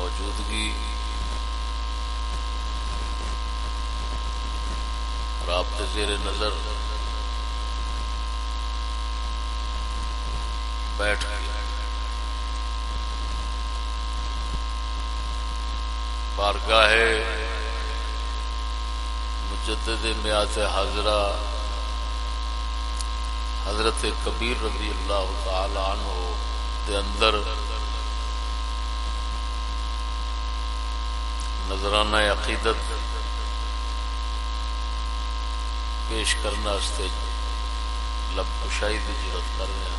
موجودگی رابطے زیر نظر بیٹھ گیا بارگاہ مجدد میات حاضرہ حضرت کبیر رضی اللہ تعالی عنہ دے اندر نظرانہ عقیدت پیش کرنا لب کشائی کی ضرورت کر رہے ہیں۔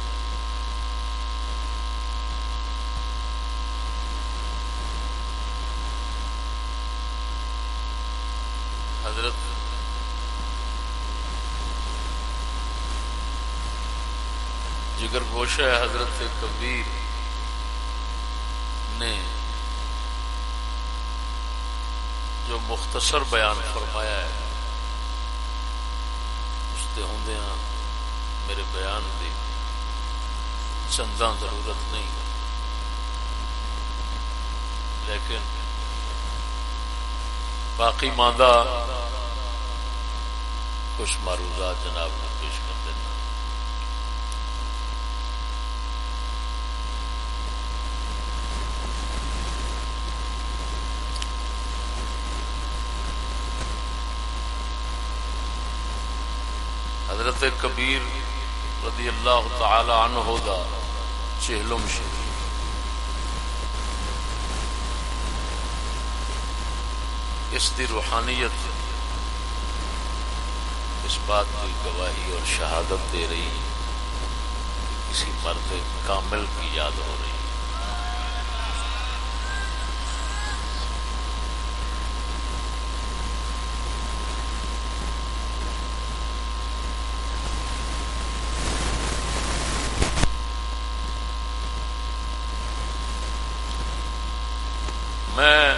حضرت جگر گوشہ حضرت کبیر نے جو مختصر بیان فرمایا ہے۔ اس کے ہوں میرے بیان کی چندہ ضرورت نہیں۔ لیکن باقی ماندہ کچھ معروضات جناب نے پیش کر دینا۔ حضرت کبیر رضی اللہ تعالی عنہ دا چہلم شریف۔ اس دی روحانیت اس بات کی گواہی اور شہادت دے رہی کسی مرد کامل کی یاد ہو رہی میں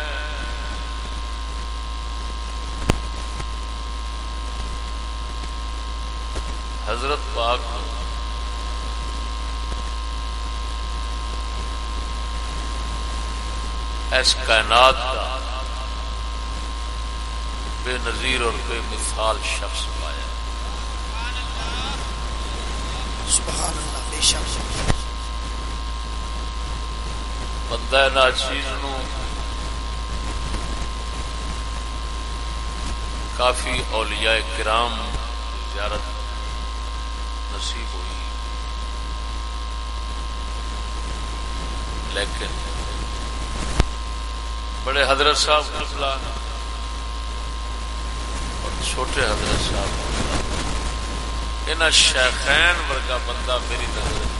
حضرت پاک اس کائنات کا بے نظیر اور بے مثال شخص پایا۔ بندہ نا چیز نو کافی اولیاء کرام زیارت نصیب ہوئی۔ لیکن بڑے حضرت صاحب قبلہ اور چھوٹے حضرت صاحب ان شیخین ورگا بندہ میری نظر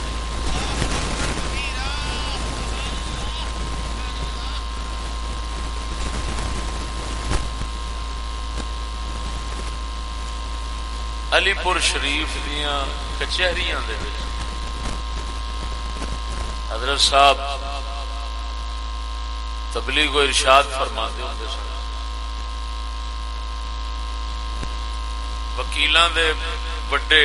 علی پور شریف دیا کچہری حضرت صاحب تبلیغ و ارشاد فرما دے ہوں سن۔ وکیلان دے بڑے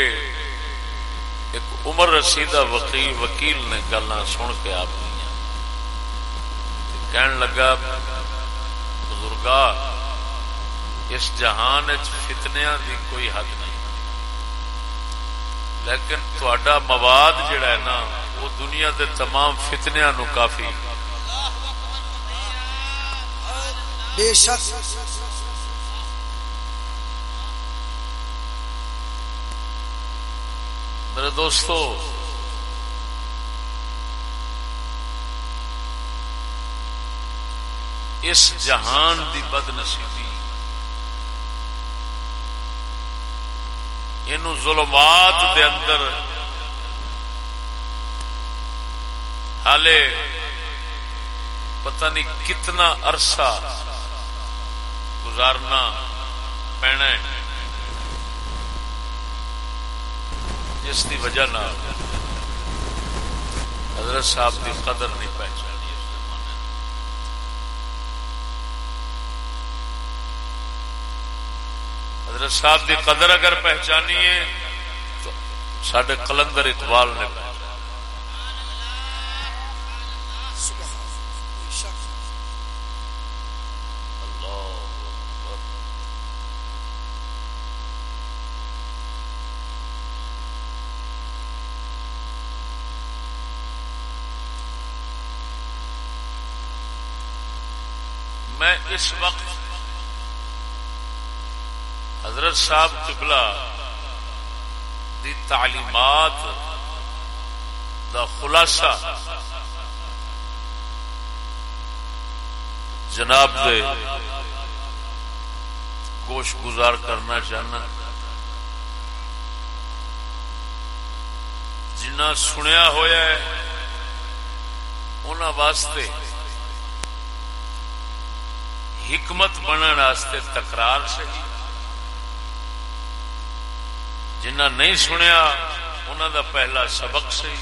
ایک عمر رسیدہ وکیل وکیل نے گلا سن کے آپ کہن لگا بزرگا اس جہان فتنیا دی کوئی حد لیکن تھوڑا مواد جڑا ہے نا وہ دنیا دے تمام فتنیا نو کافی۔ بے شک۔ میرے دوستو اس جہان دی بد نصیبی ظلمات دے اندر۔ حالے پتہ نہیں کتنا عرصہ گزارنا پینا جس کی وجہ حضرت صاحب کی قدر نہیں پہچان حضرت صاحب دی قدر اگر پہچانی ہے، تو سڈے کلندر اقبال نے میں اس وقت حضرت صاحب قبلہ دی تعلیمات دا خلاصہ جناب دے گوش گزار کرنا چاہنا۔ جنا سنیا ہوا ہے ان واسطے حکمت بننے تکرار سے جنہ نہیں سنیا انہوں دا پہلا سبق سی۔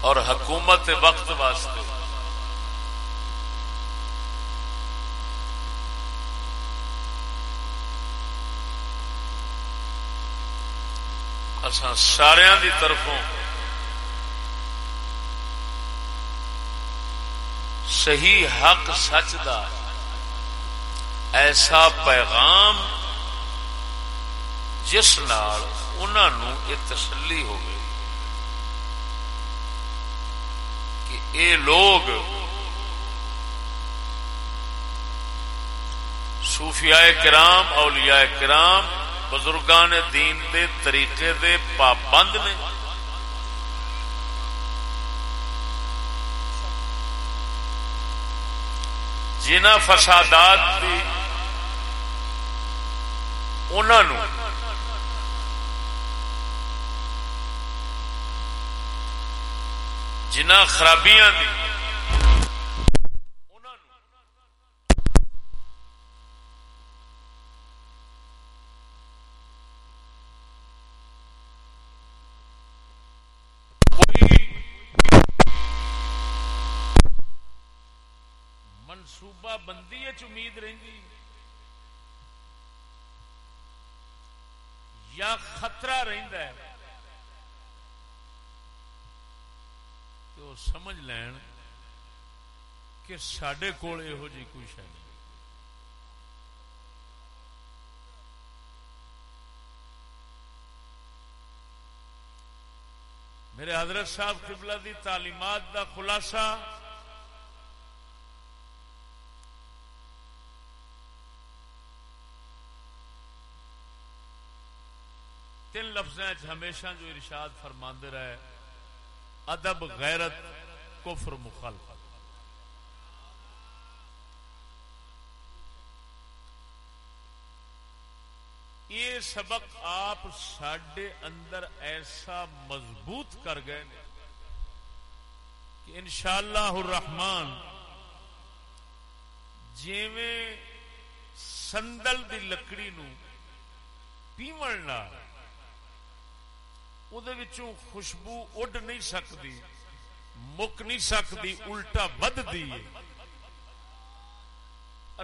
اور حکومت وقت واسطے۔ سارا دی طرفوں صحیح حق سچ دا ایسا پیغام جس نال انہوں یہ تسلی ہو کہ اے لوگ صوفیاء کرام، اولیاء کرام بزرگان دین دے طریقے دے پابند نے۔ جنہ فسادات دی انہوں جنہ خرابیاں دی منصوبہ بندی امید رہی یا خطرہ رہتا ہے تو سمجھ لین کہ سڈے کول یہو جی کوئی شاید میرے حضرت صاحب قبلہ دی تعلیمات دا خلاصہ لفظ ہمیشہ جو ارشاد فرماندے رہے، ادب، غیرت، کفر، مخالفت۔ یہ سبق آپ سڈے اندر ایسا مضبوط کر گئے کہ انشاءاللہ الرحمن جیویں سندل دی لکڑی نو پیمن خوشبو اڈ نہیں سکتی مک نہیں سکتی الٹا بدتی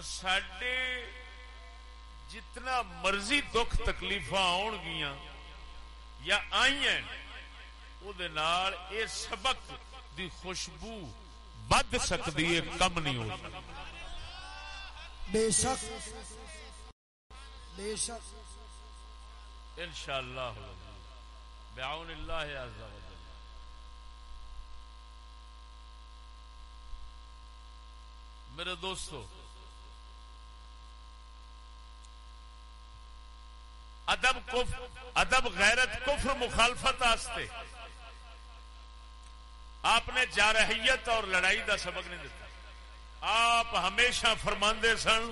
سڈے جتنا مرضی دکھ تکلیف آن گیا یا آئی یہ سبق دی خوشبو بد سکتی ہے کم نہیں ہو بے شک بے شک ان شاء اللہ بعون اللہ عز و جل۔ میرے دوستو، ادب ادب غیرت کفر مخالفت آستے۔ آپ نے جارحیت اور لڑائی دا سبق نہیں دیتا۔ آپ ہمیشہ فرماندے سن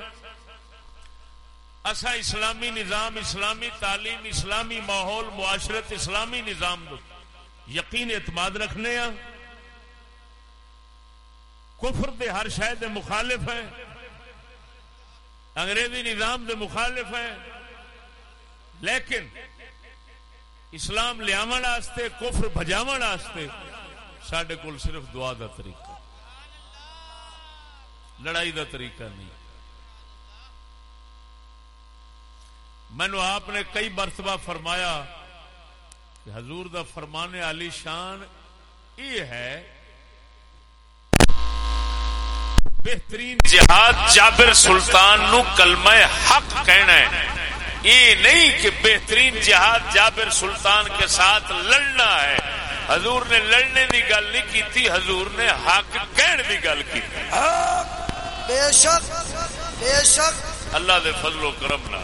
اسا اسلامی نظام، اسلامی تعلیم، اسلامی ماحول، معاشرت، اسلامی نظام دو یقین اعتماد رکھنے ہاں۔ کفر دے ہر شاید مخالف ہے انگریزی نظام دے مخالف ہے لیکن اسلام لیا کفر بجاو سڈے کول صرف دعا دا طریقہ۔ لڑائی دا طریقہ نہیں۔ مینو آپ نے کئی مرتبہ فرمایا کہ حضور دا فرمانے علی شان یہ ہے بہترین جہاد جابر سلطان نو کلمہ حق کہنا ہے۔ یہ نہیں کہ بہترین جہاد جابر سلطان کے ساتھ لڑنا ہے۔ حضور نے لڑنے کی گل نہیں کی حضور نے حق کہنے کی گل کی بے شک بے شک۔ اللہ دے فضل و کرم نہ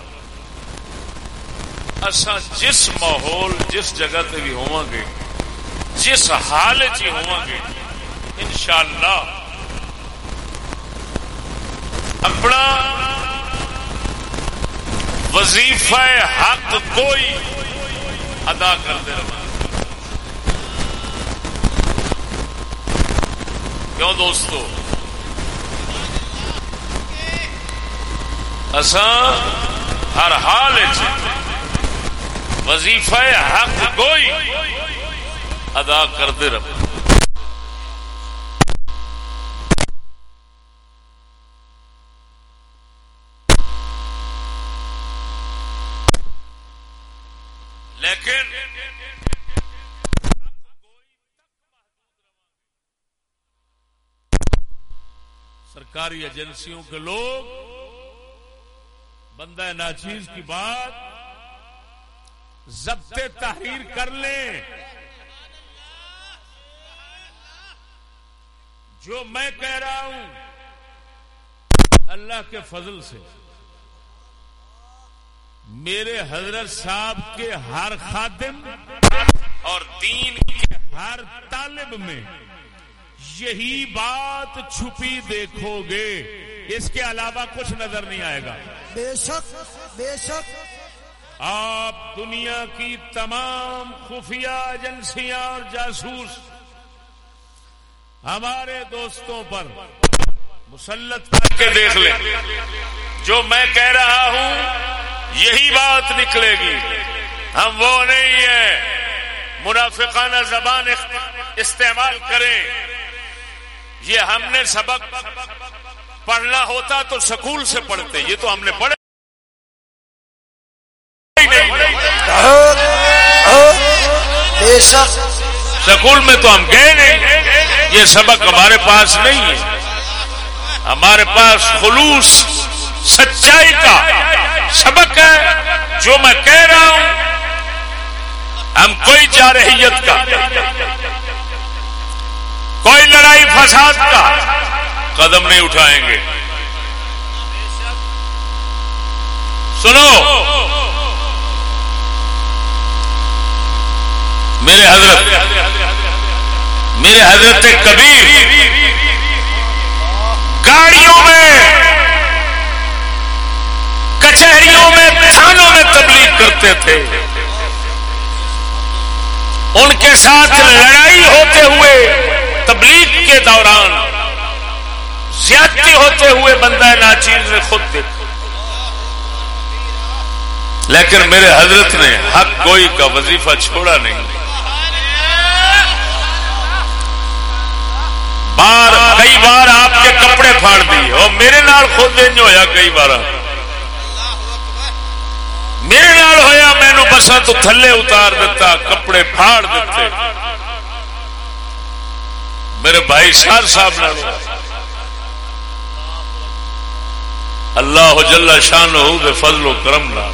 اسا جس ماحول، جس جگہ تے بھی ہوا گے، جس حال چ ہوا گے، انشاءاللہ اپنا وظیفہ حق کوئی ادا کرتے رہے کیوں دوستو؟ اساں ہر حال وظیفہ حق کوئی ادا کرتے رہے لیکن سرکاری ایجنسیوں کے لوگ، بندہ ناچیز کی بات ضبط تحریر کر لیں۔ جو میں کہہ رہا ہوں، اللہ کے فضل سے، میرے حضرت صاحب کے ہر خادم اور دین کے ہر طالب میں یہی بات چھپی دیکھو گے۔ اس کے علاوہ کچھ نظر نہیں آئے گا۔ بے شک بے شک۔ آپ دنیا کی تمام خفیہ ایجنسیاں اور جاسوس ہمارے دوستوں پر مسلط کر کے دیکھ لیں۔ جو میں کہہ رہا ہوں، یہی بات نکلے گی۔ ہم وہ نہیں ہیں۔ منافقانہ زبان استعمال کریں۔ یہ ہم نے سبق پڑھنا ہوتا تو سکول سے پڑھتے، یہ تو ہم نے پڑھے سکول میں تو ہم گئے نہیں۔ یہ سبق ہمارے پاس نہیں ہے۔ ہمارے پاس خلوص، سچائی کا سبق ہے۔ جو میں کہہ رہا ہوں، ہم کوئی جارحیت کا، کوئی لڑائی فساد کا قدم نہیں اٹھائیں گے۔ سنو میرے حضرت میرے حضرت کبیر، گاڑیوں میں، کچہریوں میں تھانوں میں تبلیغ کرتے تھے۔ ان کے ساتھ لڑائی ہوتے ہوئے، تبلیغ کے دوران، زیادتی ہوتے ہوئے بندہ ناچیز نے خود دیکھا۔ لیکن میرے حضرت نے حق گوئی کا وظیفہ چھوڑا نہیں۔ بار کئی بار آپ کے کپڑے پھاڑ دیے۔ اور میرے نال خود انج ہویا کئی بار۔ میرے نال ہویا، مینو بسا تو تھلے اتار دیتا، کپڑے پھاڑ دیتے۔ میرے بھائی سار صاحب نال اللہ جل شان ہو دے فضل و کرم نال۔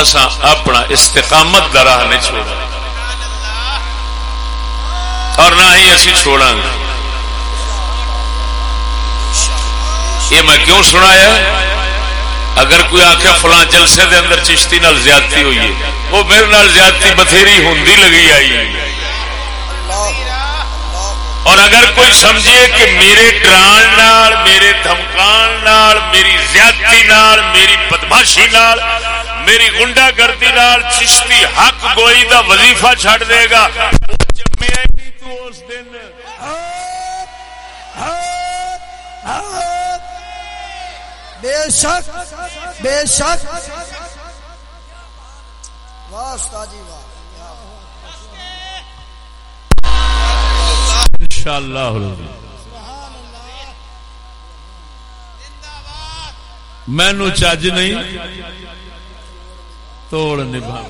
اسا اپنا استقامت دا راہ نہیں چھوڑا۔ اور نہ ہی اسی چھوڑا گے۔ یہ میں کیوں سنایا؟ اگر کوئی آخر فلاں جلسے دے اندر چشتی نال زیادتی ہوئی ہے، وہ میرے نال زیادتی بتھیری ہندی لگی آئی اور اگر کوئی سمجھے کہ میرے ڈران نال، میرے دھمکان نال، میری زیادتی نال، میری بدماشی نال، میری گنڈا گردی نال چشتی حق گوئی دا وظیفہ چھڑ دے گا۔ اس دن بے شک بے شک واہ استادی واہ انشاءاللہ مینو چج نہیں توڑ نبھا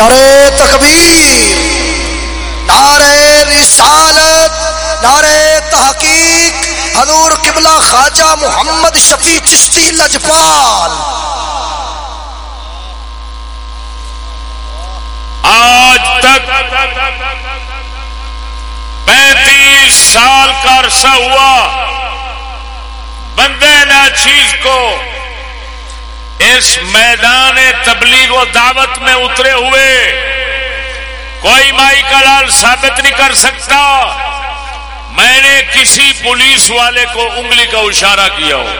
نعرے تکبیر نعرے رسالت نعرے تحقیق، حضور قبلہ خواجہ محمد شفیع چشتی لجپال۔ آج تک پینتیس سال کا عرصہ ہوا، بندے نہ چیز کو اس میدان تبلیغ و دعوت میں اترے ہوئے کوئی مائی کا لال ثابت نہیں کر سکتا۔ میں نے کسی پولیس والے کو انگلی کا اشارہ کیا ہو۔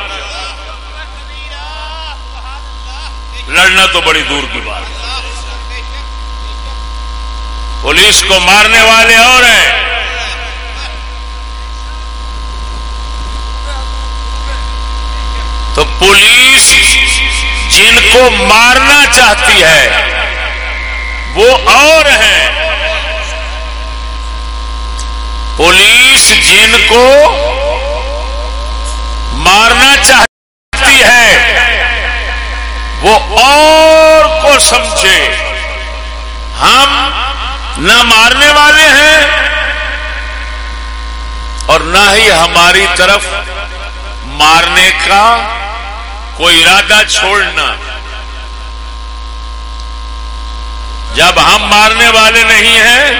لڑنا تو بڑی دور کی بات ہے۔ پولیس کو مارنے والے اور ہیں۔ تو پولیس جن کو مارنا چاہتی ہے، وہ اور ہیں۔ پولیس جن کو مارنا چاہتی ہے، وہ اور کو سمجھے۔ ہم نہ مارنے والے ہیں اور نہ ہی ہماری طرف مارنے کا کوئی ارادہ چھوڑنا۔ جب ہم مارنے والے نہیں ہیں،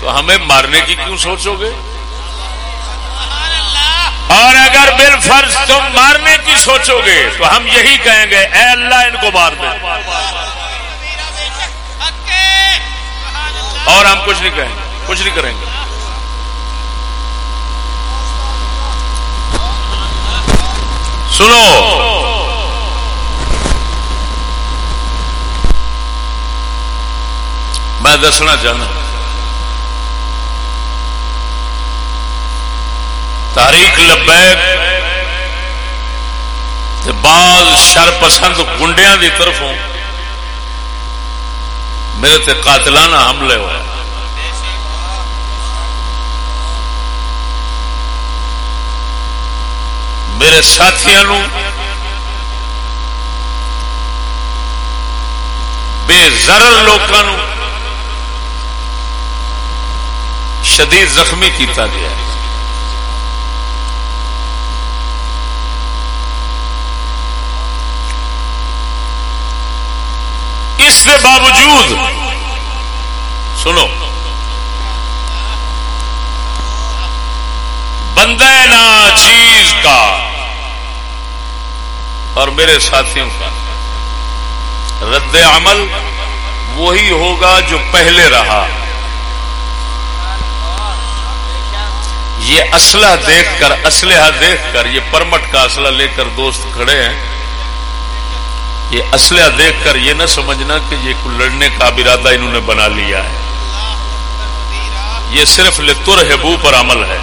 تو ہمیں مارنے کی کیوں سوچو گے؟ اور اگر بال فرض تم مارنے کی سوچو گے، تو ہم یہی کہیں گے، اے اللہ ان کو مار دے۔ اور ہم کچھ نہیں کہیں گے، کچھ نہیں کریں گے۔ سنو میں دسنا چاہنا۔ تاریخ لبیک بعض شر پسند گنڈیا کی طرفوں میرے تے قاتلانہ حملے ہوئے۔ میرے ساتھیوں بے زرل لوگوں شدید زخمی کیتا گیا اس کے باوجود، سنو، بندہ نا چیز کا اور میرے ساتھیوں کا۔ رد عمل وہی ہوگا جو پہلے رہا۔ یہ اسلحہ دیکھ کر، اسلحہ دیکھ کر، یہ پرمٹ کا اسلحہ لے کر دوست کھڑے ہیں۔ یہ اسلحہ دیکھ کر یہ نہ سمجھنا کہ یہ لڑنے کا ارادہ انہوں نے بنا لیا ہے۔ یہ صرف لتر ہبو پر عمل ہے۔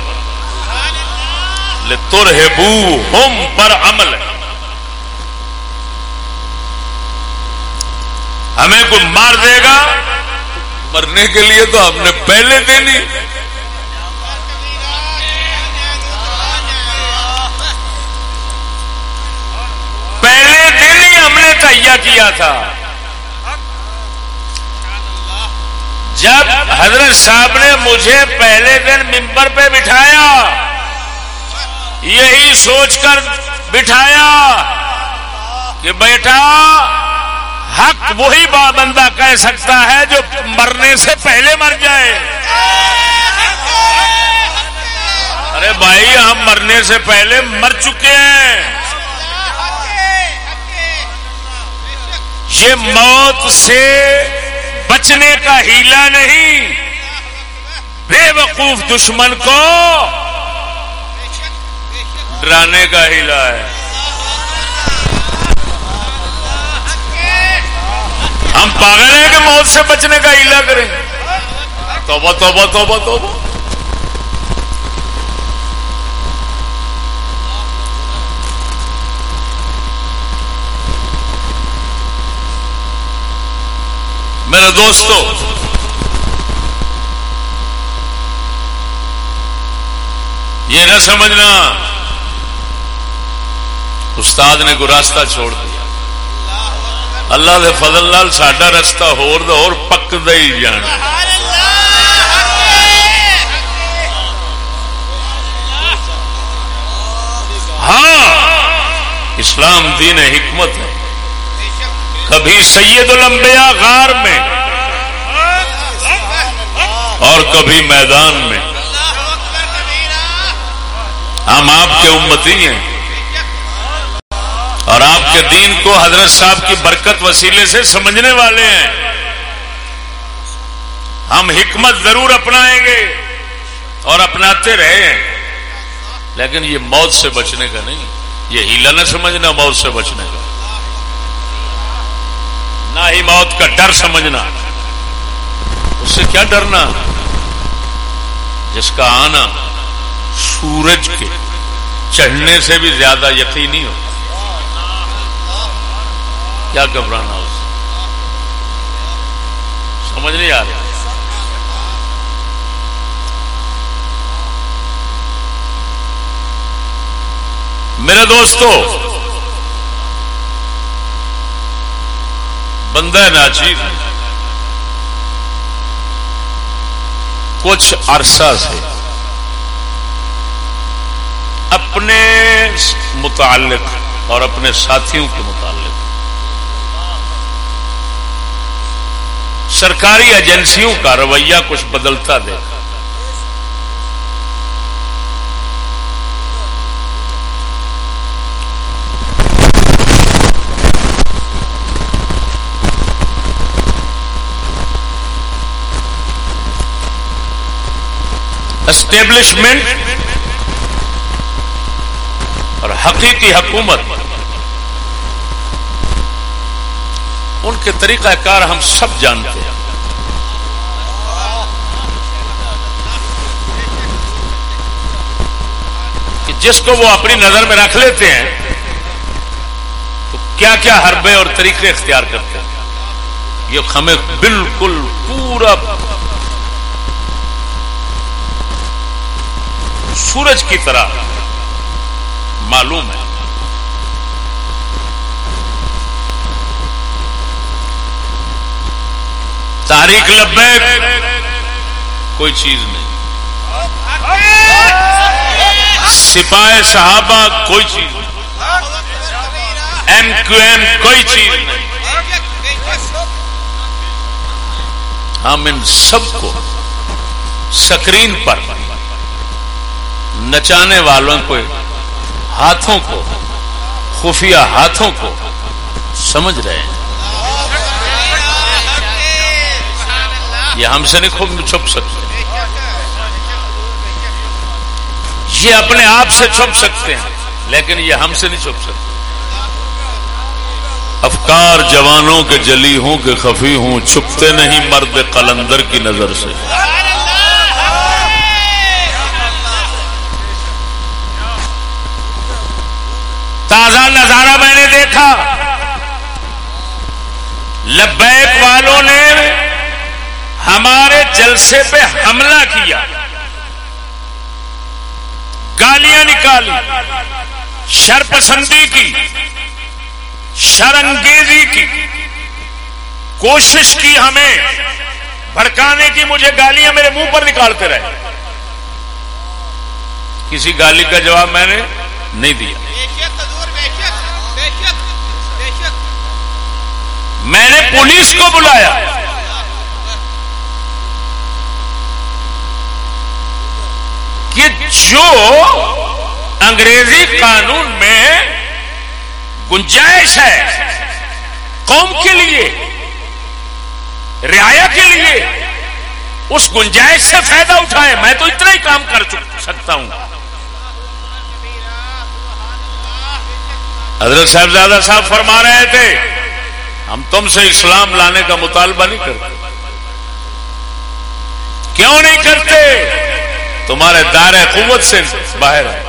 لتر ہبو ہم پر عمل ہے۔ ہمیں کوئی مار دے گا؟ مرنے کے لیے تو ہم نے پہلے دینی پہلے دن ہی ہم نے تہیا کیا تھا۔ جب حضرت صاحب نے مجھے پہلے دن ممبر پہ بٹھایا، یہی سوچ کر بٹھایا کہ بیٹا حق وہی بندہ کہہ سکتا ہے جو مرنے سے پہلے مر جائے۔ ارے بھائی، ہم مرنے سے پہلے مر چکے ہیں۔ یہ موت سے بچنے کا ہیلا نہیں۔ بے وقوف دشمن کو ڈرانے کا ہیلا ہے۔ ہم پاگل ہیں کہ موت سے بچنے کا ہیلا کریں۔ توبہ توبہ توبہ توبہ۔ میرے دوستو، یہ نہ سمجھنا، استاد نے کوئی راستہ چھوڑ دیا۔ اللہ دے فضل لال سڈا رستہ ہور ہور پکتا ہی جانا ہاں اسلام دین حکمت ہے۔ کبھی سید الانبیاء غار میں اور کبھی میدان میں۔ ہم آپ کے امتی ہیں۔ اور آپ کے دین کو حضرت صاحب کی برکت وسیلے سے سمجھنے والے ہیں۔ ہم حکمت ضرور اپنائیں گے اور اپناتے رہے ہیں۔ لیکن یہ موت سے بچنے کا نہیں، یہ ہیلا نہ سمجھنا، موت سے بچنے کا۔ نہ ہی موت کا ڈر سمجھنا۔ اس سے کیا ڈرنا؟ جس کا آنا سورج کے چڑھنے سے بھی زیادہ یقینی ہو۔ کیا گھبرانا اس سمجھ نہیں آ رہی۔ میرے دوستو، بندہ ناچیر کچھ عرصہ سے اپنے متعلق اور اپنے ساتھیوں کے متعلق سرکاری ایجنسیوں کا رویہ کچھ بدلتا دیکھا۔ اسٹیبلشمنٹ اور حقیقی حکومت ان کے طریقہ کار ہم سب جانتے ہیں۔ کہ جس کو وہ اپنی نظر میں رکھ لیتے ہیں تو کیا کیا حربے اور طریقے اختیار کرتے ہیں۔ یہ ہمیں بالکل پورا سورج کی طرح معلوم ہے۔ تاریخ لبیک، کوئی چیز نہیں۔ سپاہ صحابہ، کوئی چیز نہیں۔ ایم کیو ایم کوئی چیز نہیں۔ ہم ان سب کو سکرین پر نچانے والوں کو، ہاتھوں کو، خفیہ ہاتھوں کو سمجھ رہے ہیں۔ یہ ہم سے نہیں چھپ سکتے۔ یہ اپنے آپ سے چھپ سکتے ہیں، لیکن یہ ہم سے نہیں چھپ سکتے۔ افکار جوانوں کے جلی ہوں کہ خفی ہوں، چھپتے نہیں مرد قلندر کی نظر سے۔ تازہ نظارہ میں نے دیکھا۔ لبیک والوں نے ہمارے جلسے پہ حملہ کیا۔ گالیاں نکالی۔ شر پسندی کی۔ شرنگیزی کی۔ کوشش کی ہمیں۔ بھڑکانے کی مجھے گالیاں میرے منہ پر نکالتے رہے۔ کسی گالی کا جواب میں نے نہیں دیا۔ میں نے پولیس کو بلایا۔ کہ جو انگریزی قانون میں گنجائش ہے قوم کے لیے، رعایا کے لیے، اس گنجائش سے فائدہ اٹھائے، میں تو اتنا ہی کام کر سکتا ہوں۔ حضرت صاحبزادہ صاحب فرما رہے تھے، ہم تم سے اسلام لانے کا مطالبہ نہیں کرتے۔ کیوں نہیں کرتے؟ تمہارے دار قوت سے باہر ہے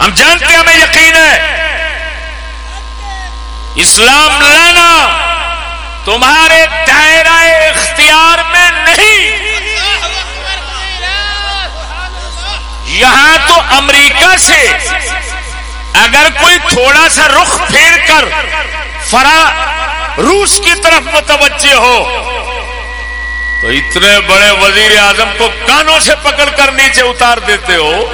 ہم جانتے ہیں ہمیں یقین ہے۔ اسلام لانا تمہارے دائرہ اختیار میں نہیں۔ یہاں تو امریکہ سے اگر کوئی تھوڑا سا رخ پھیر کر فرا روس کی طرف متوجہ ہو تو اتنے بڑے وزیر اعظم کو کانوں سے پکڑ کر نیچے اتار دیتے ہو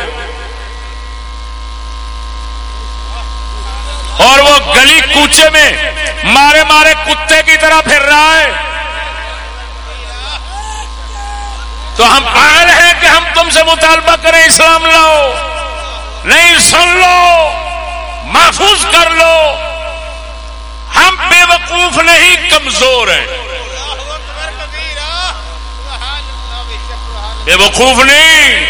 اور وہ گلی کوچے میں مارے مارے کتے کی طرح پھر رہا ہے۔ تو ہم پائے ہیں کہ ہم تم سے مطالبہ کریں اسلام لاؤ، نہیں سن لو، محفوظ کر لو۔ ہم بے وقوف نہیں، کمزور ہیں۔ بے وقوف نہیں۔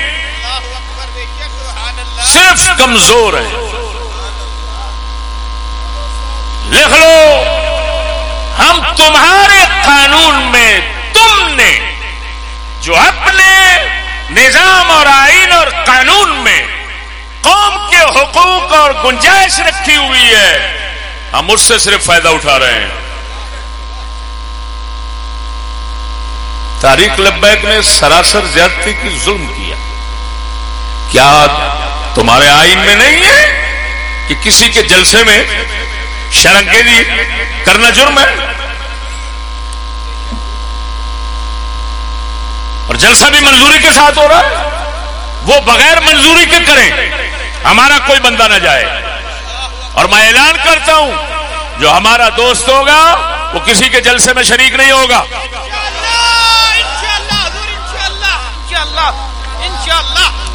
صرف کمزور ہیں لکھ لو۔ ہم تمہارے قانون میں تم نے جو اپنے نظام اور آئین اور قانون میں قوم کے حقوق اور گنجائش رکھی ہوئی ہے، ہم اس سے صرف فائدہ اٹھا رہے ہیں۔ تاریخ لبیک نے سراسر زیادتی کی ظلم کیا۔ کیا تمہارے آئین میں نہیں ہے کہ کسی کے جلسے میں شرنگیزی کرنا جرم ہے؟ اور جلسہ بھی منظوری کے ساتھ ہو رہا ہے۔ وہ بغیر منظوری کے کریں، ہمارا کوئی بندہ نہ جائے۔ اور میں اعلان کرتا ہوں، جو ہمارا دوست ہوگا، وہ کسی کے جلسے میں شریک نہیں ہوگا۔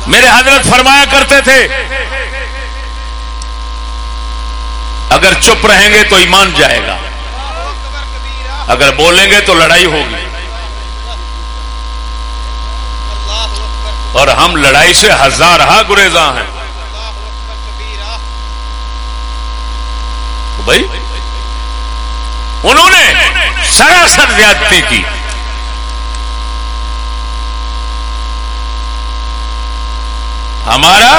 میرے حضرت فرمایا کرتے تھے، اگر چپ رہیں گے تو ایمان جائے گا، اگر بولیں گے تو لڑائی ہوگی۔ اور ہم لڑائی سے ہزار ہا گریزاں ہیں۔ بھائی، انہوں نے سراسر زیادتی کی۔ ہمارا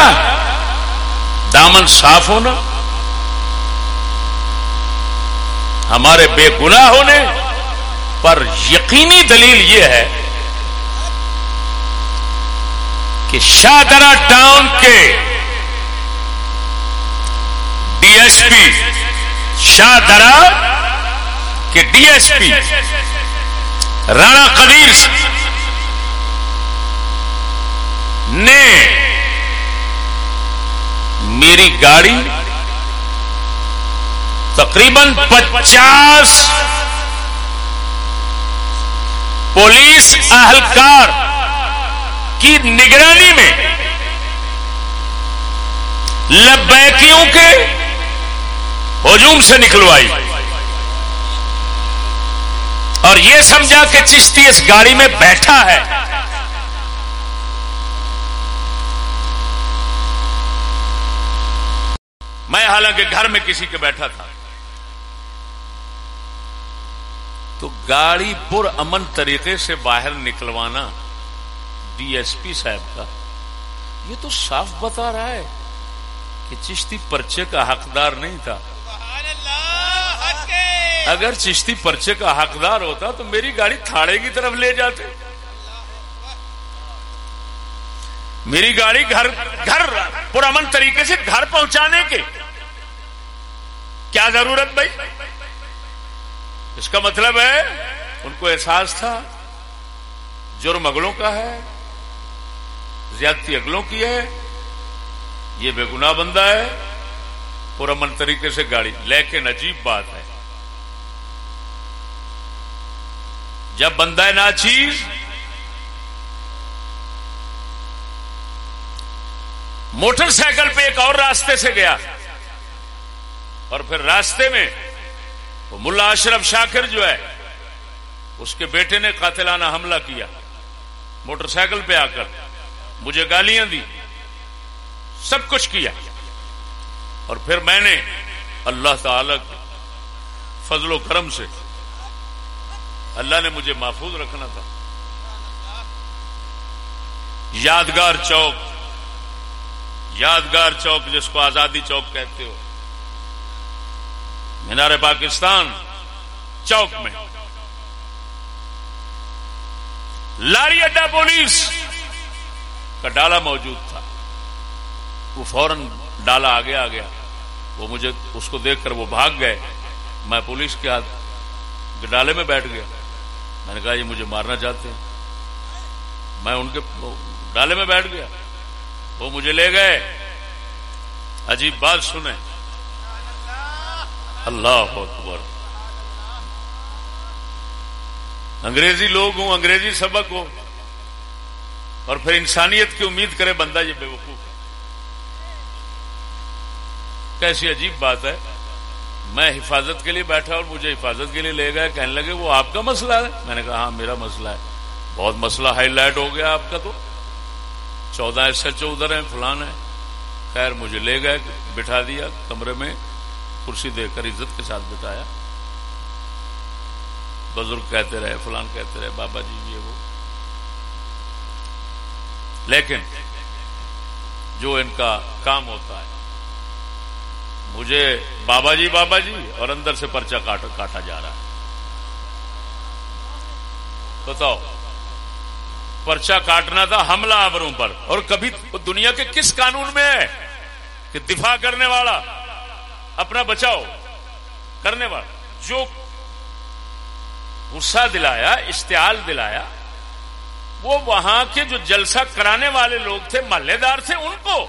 دامن صاف ہونا، ہمارے بے گناہ ہونے، پر یقینی دلیل یہ ہے کہ شاہدرا ٹاؤن کے ڈی ایس پی شاہدرا کے D S P, Rana Qadeer نے میری گاڑی تقریباً پچاس پولیس اہلکار کی نگرانی میں لبیکیوں کے ہجوم سے نکلوائی۔ اور یہ سمجھا کہ چشتی اس گاڑی میں بیٹھا ہے۔ میں حالانکہ گھر میں کسی کے بیٹھا تھا۔ تو گاڑی پر امن طریقے سے باہر نکلوانا ڈی ایس پی صاحب کا یہ تو صاف بتا رہا ہے کہ چشتی پرچے کا حقدار نہیں تھا۔ اگر چشتی پرچے کا حقدار ہوتا تو میری گاڑی تھاڑے کی طرف لے جاتے۔ میری گاڑی گھر گھر پرامن طریقے سے گھر پہنچانے کے کیا ضرورت بھائی؟ اس کا مطلب ہے ان کو احساس تھا جرم اگلوں کا ہے، زیادتی اگلوں کی ہے، یہ بے گنا بندہ ہے پرامن طریقے سے گاڑی، لیکن عجیب بات ہے۔ جب بندہ نا موٹر سائیکل پہ ایک اور راستے سے گیا۔ اور پھر راستے میں وہ ملا اشرف شاکر جو ہے، اس کے بیٹے نے قاتلانہ حملہ کیا۔ موٹر سائیکل پہ آ کر مجھے گالیاں دی سب کچھ کیا۔ اور پھر میں نے اللہ تعالی فضل و کرم سے اللہ نے مجھے محفوظ رکھنا تھا۔ یادگار چوک۔ یادگار چوک جس کو آزادی چوک کہتے ہو۔ مینار پاکستان چوک میں۔ لاری اڈا پولیس کا ڈالا موجود تھا۔ وہ فوراً ڈالا آگے آ گیا وہ مجھے اس کو دیکھ کر وہ بھاگ گئے۔ میں پولیس کے ہاتھ ڈالے میں بیٹھ گیا۔ میں نے کہا، یہ مجھے مارنا چاہتے ہیں۔ میں ان کے ڈالے میں بیٹھ گیا۔ وہ مجھے لے گئے۔ عجیب بات سنیں۔ اللہ اکبر۔ انگریزی لوگ ہوں، انگریزی سبق ہو اور پھر انسانیت کی امید کرے بندہ یہ بے وقوف ہے۔ کیسی عجیب بات ہے۔ میں حفاظت کے لیے بیٹھا اور مجھے حفاظت کے لیے لے گئے، کہنے لگے وہ آپ کا مسئلہ ہے۔ میں نے کہا ہاں میرا مسئلہ ہے۔ بہت مسئلہ ہائی لائٹ ہو گیا آپ کا تو۔ چودہ ایس ایچ او ادھر ہیں، فلان ہے۔ خیر، مجھے لے گئے، بٹھا دیا کمرے میں، کرسی دے کر عزت کے ساتھ بٹھایا۔ بزرگ کہتے رہے، فلان کہتے رہے، بابا جی یہ وہ۔ لیکن جو ان کا کام ہوتا ہے، مجھے بابا جی بابا جی اور اندر سے پرچہ کاٹا جا رہا ہے۔ بتاؤ پرچا کاٹنا تھا حملہ آبروں پر۔ اور کبھی دنیا کے کس قانون میں ہے کہ دفاع کرنے والا اپنا بچاؤ کرنے والا؟ جو غصہ دلایا، اشتعال دلایا، وہ وہاں کے جو جلسہ کرانے والے لوگ تھے، محلے دار تھے، ان کو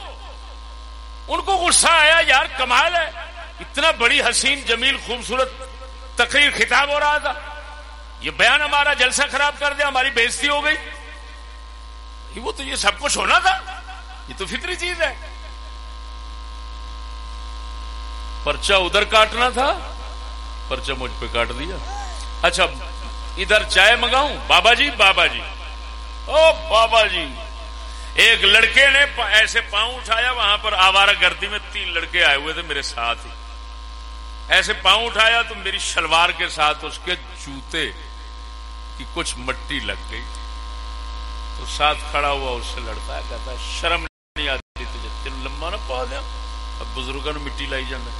ان کو غصہ آیا، یار کمال ہے، اتنا بڑی حسین جمیل خوبصورت تقریر خطاب ہو رہا تھا۔ یہ بیان ہمارا جلسہ خراب کر دیا، ہماری بےزتی ہو گئی۔ وہ تو یہ سب کچھ ہونا تھا، یہ تو فطری چیز ہے۔ پرچا ادھر کاٹنا تھا پرچا مجھ پہ کاٹ دیا۔ اچھا ادھر چائے منگاؤں؟ بابا جی بابا جی۔ او بابا جی ایک لڑکے نے ایسے پاؤں اٹھایا، وہاں پر آوارہ گردی میں تین لڑکے آئے ہوئے تھے میرے ساتھ ہی۔ ایسے پاؤں اٹھایا تو میری شلوار کے ساتھ اس کے جوتے کی کچھ مٹی لگ گئی۔ تو ساتھ کھڑا ہوا اس سے لڑتا ہے، کہتا ہے، شرم نہیں آتی تجھے تین لمبا نہ پا دیا۔ اب بزرگوں نے مٹی لائی جانا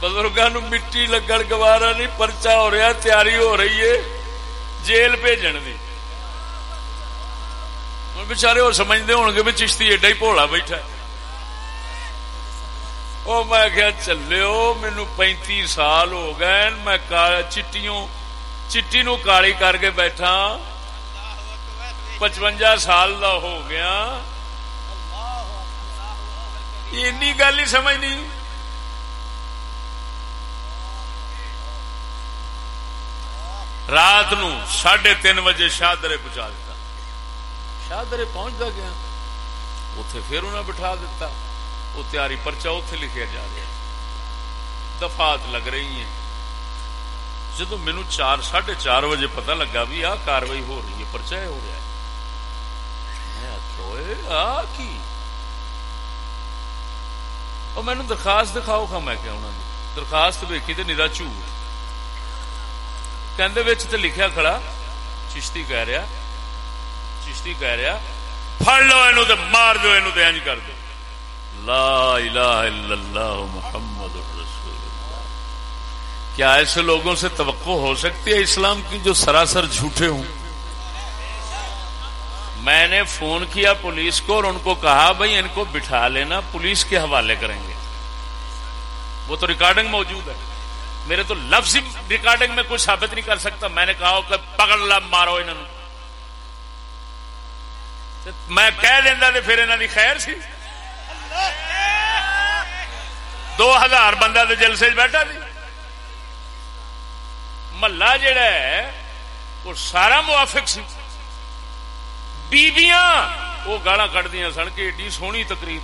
بزرگوں مٹی لگن گوارا نہیں پرچا ہو رہا تیاری ہو رہی ہے، جیل بھیجن کی ہوں بچارے اور سمجھتے ہو گے بھی چشتی ایڈا ہی پولا بیٹھا وہ میں کیا چلو مینو پینتی سال ہو گئے، میں چٹیوں چٹی نو کالی کر کے بیٹھا۔ پچوجا سال دا ہو گیا۔ گل ہی سمجھ نہیں۔ رات نو ساڑھے تین بجے شاہدرے پہنچا دیتا۔ شاہدرے پہنچتا گیا۔ اتے پھر انہیں بٹھا دیتا۔ وہ تیاری پرچا اتے لکھا جا رہا دفات لگ رہی ہیں۔ جدو مینو چار ساڑھے چار بجے پتا لگا بھی آ کاروائی ہو رہی ہے پرچا ہو رہا ہے مینو درخواست دکھاؤ کھا میں کیا درخواست ویکھی تو نیرا جھوٹ کہ لکھیا کھڑا چشتی کہہ رہا چشتی کہہ رہا پڑ لو یہ مار دو یہ کر دو لا الہ الا اللہ محمد رسول اللہ کیا ایسے لوگوں سے توقع ہو سکتی ہے اسلام کی جو سراسر جھوٹے ہوں؟ میں نے فون کیا پولیس کو اور ان کو کہا بھائی ان کو بٹھا لینا، پولیس کے حوالے کریں گے۔ وہ تو ریکارڈنگ موجود ہے۔ میرے تو لفظ ریکارڈنگ میں کچھ ثابت نہیں کر سکتا۔ میں نے کہا کہ پکڑ لب مارو انہوں میں کہہ دینا تو پھر انہوں کی خیر سی۔ دو ہزار بندہ تو جلسے بیٹھا سی۔ محلہ جڑا ہے، وہ سارا موافق سی۔ بیبیاں وہ گالا کٹ دیا سن کے ایڈی سونی تقریر۔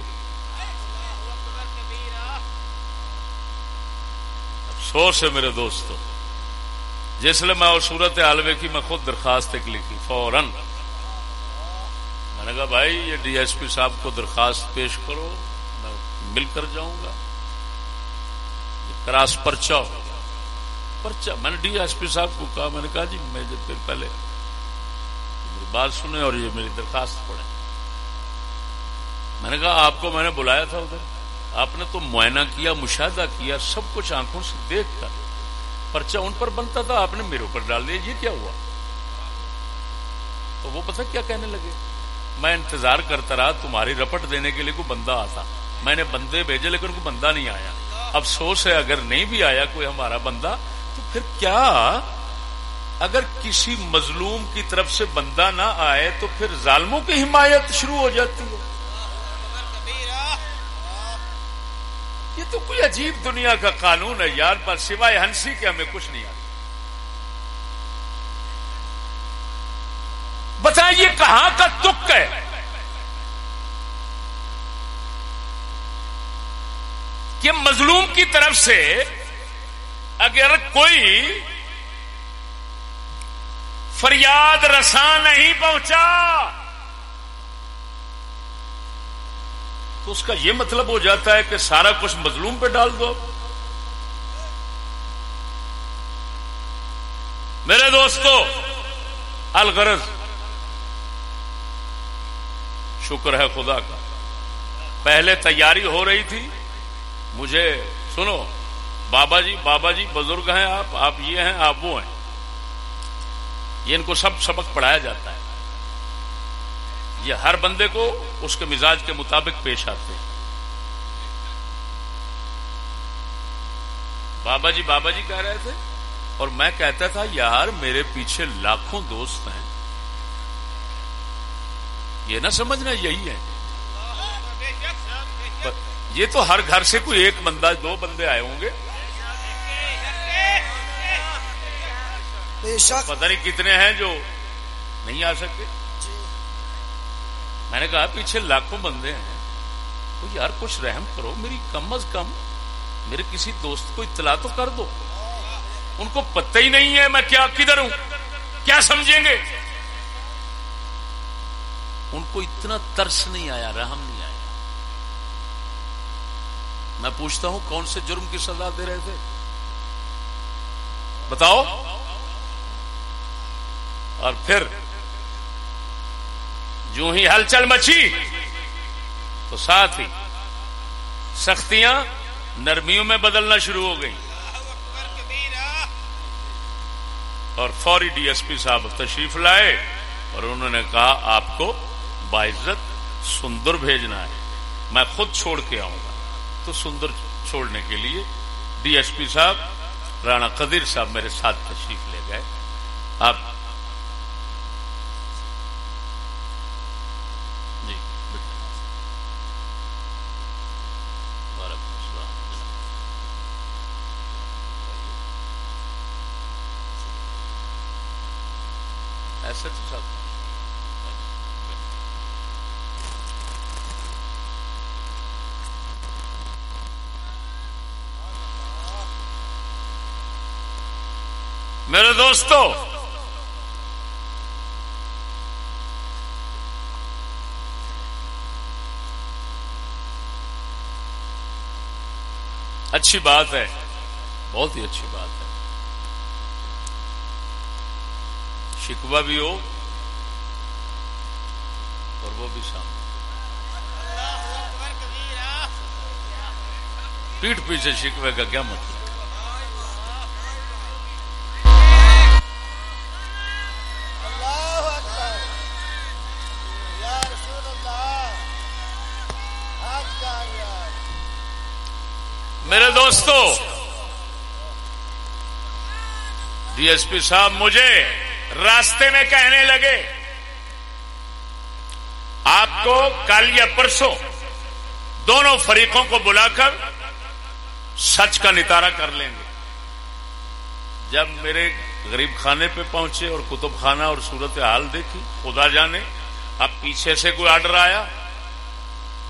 افسوس ہے میرے دوستو، جس میں وہ صورت حال ویکھی، میں خود درخواست ایک لکھی فورن میں نے کہا، بھائی، یہ ڈی ایس پی صاحب کو درخواست پیش کرو، میں مل کر جاؤں گا۔ کراس پرچا ہو۔ پرچا میں نے ڈی ایس پی صاحب کو کہا، میں نے کہا جی میں جب پہلے میری بات سنیں اور یہ میری درخواست پڑھے میں نے کہا، آپ کو میں نے بلایا تھا ادھر۔ آپ نے تو معائنہ کیا، مشاہدہ کیا، سب کچھ آنکھوں سے دیکھ کر۔ پرچہ ان پر بنتا تھا، آپ نے میرے اوپر ڈال دیا۔ یہ کیا ہوا؟ تو وہ پتہ کیا کہنے لگے؟ میں انتظار کرتا رہا، تمہاری رپٹ دینے کے لیے کوئی بندہ آتا۔ میں نے بندے بھیجے، لیکن کوئی بندہ نہیں آیا۔ افسوس ہے، اگر نہیں بھی آیا کوئی ہمارا بندہ پھر کیا؟ اگر کسی مظلوم کی طرف سے بندہ نہ آئے تو پھر ظالموں کی حمایت شروع ہو جاتی ہے۔ یہ تو کوئی عجیب دنیا کا قانون ہے یار، پر سوائے ہنسی کے ہمیں کچھ نہیں آتا۔ کہاں کا تک ہے؟ کہ مظلوم کی طرف سے اگر کوئی فریاد رساں نہیں پہنچا، تو اس کا یہ مطلب ہو جاتا ہے کہ سارا کچھ مظلوم پہ ڈال دو۔ میرے دوستو، الغرض شکر ہے خدا کا۔ پہلے تیاری ہو رہی تھی، مجھے سنو۔ بابا جی بابا جی بزرگ ہیں آپ آپ یہ ہیں، آپ وہ ہیں۔ یہ ان کو سب سبق پڑھایا جاتا ہے۔ یہ ہر بندے کو اس کے مزاج کے مطابق پیش آتے ہیں۔ بابا جی بابا جی کہہ رہے تھے، اور میں کہتا تھا، یار میرے پیچھے لاکھوں دوست ہیں۔ یہ نہ سمجھنا یہی ہے۔ یہ تو ہر گھر سے کوئی ایک بندہ، دو بندے آئے ہوں گے۔ پتہ نہیں کتنے ہیں جو نہیں آ سکتے۔ میں نے کہا پیچھے لاکھوں بندے ہیں۔ تو یار کچھ رحم کرو میری کم از کم میرے کسی دوست کو اطلاع تو کر دو۔ ان کو پتہ ہی نہیں ہے میں کیا کدھر ہوں کیا سمجھیں گے۔ ان کو اتنا ترس نہیں آیا رحم نہیں آیا۔ میں پوچھتا ہوں کون سے جرم کی سزا دے رہے تھے؟ بتاؤ۔ اور پھر جو ہی ہلچل مچی تو ساتھ ہی سختیاں نرمیوں میں بدلنا شروع ہو گئی اور فوری ڈی ایس پی صاحب تشریف لائے اور انہوں نے کہا، آپ کو باعزت سندر بھیجنا ہے۔ میں خود چھوڑ کے آؤں گا۔ تو سندر چھوڑنے کے لیے ڈی ایس پی صاحب، رانا قدیر صاحب میرے ساتھ تشریف لے گئے۔ آپ ایسا تو میرے دوستو، اچھی بات ہے، بہت ہی اچھی بات ہے۔ شکوا بھی ہو اور وہ بھی سامنے پیٹ پیچھے شکوے کا کیا مطلب؟ دوستو، ڈی ایس پی صاحب مجھے راستے میں کہنے لگے، آپ کو کل یا پرسوں دونوں فریقوں کو بلا کر سچ کا نتارا کر لیں گے۔ جب میرے غریب خانے پہ پہنچے اور کتب خانہ اور صورت حال دیکھی، خدا جانے اب پیچھے سے کوئی آرڈر آیا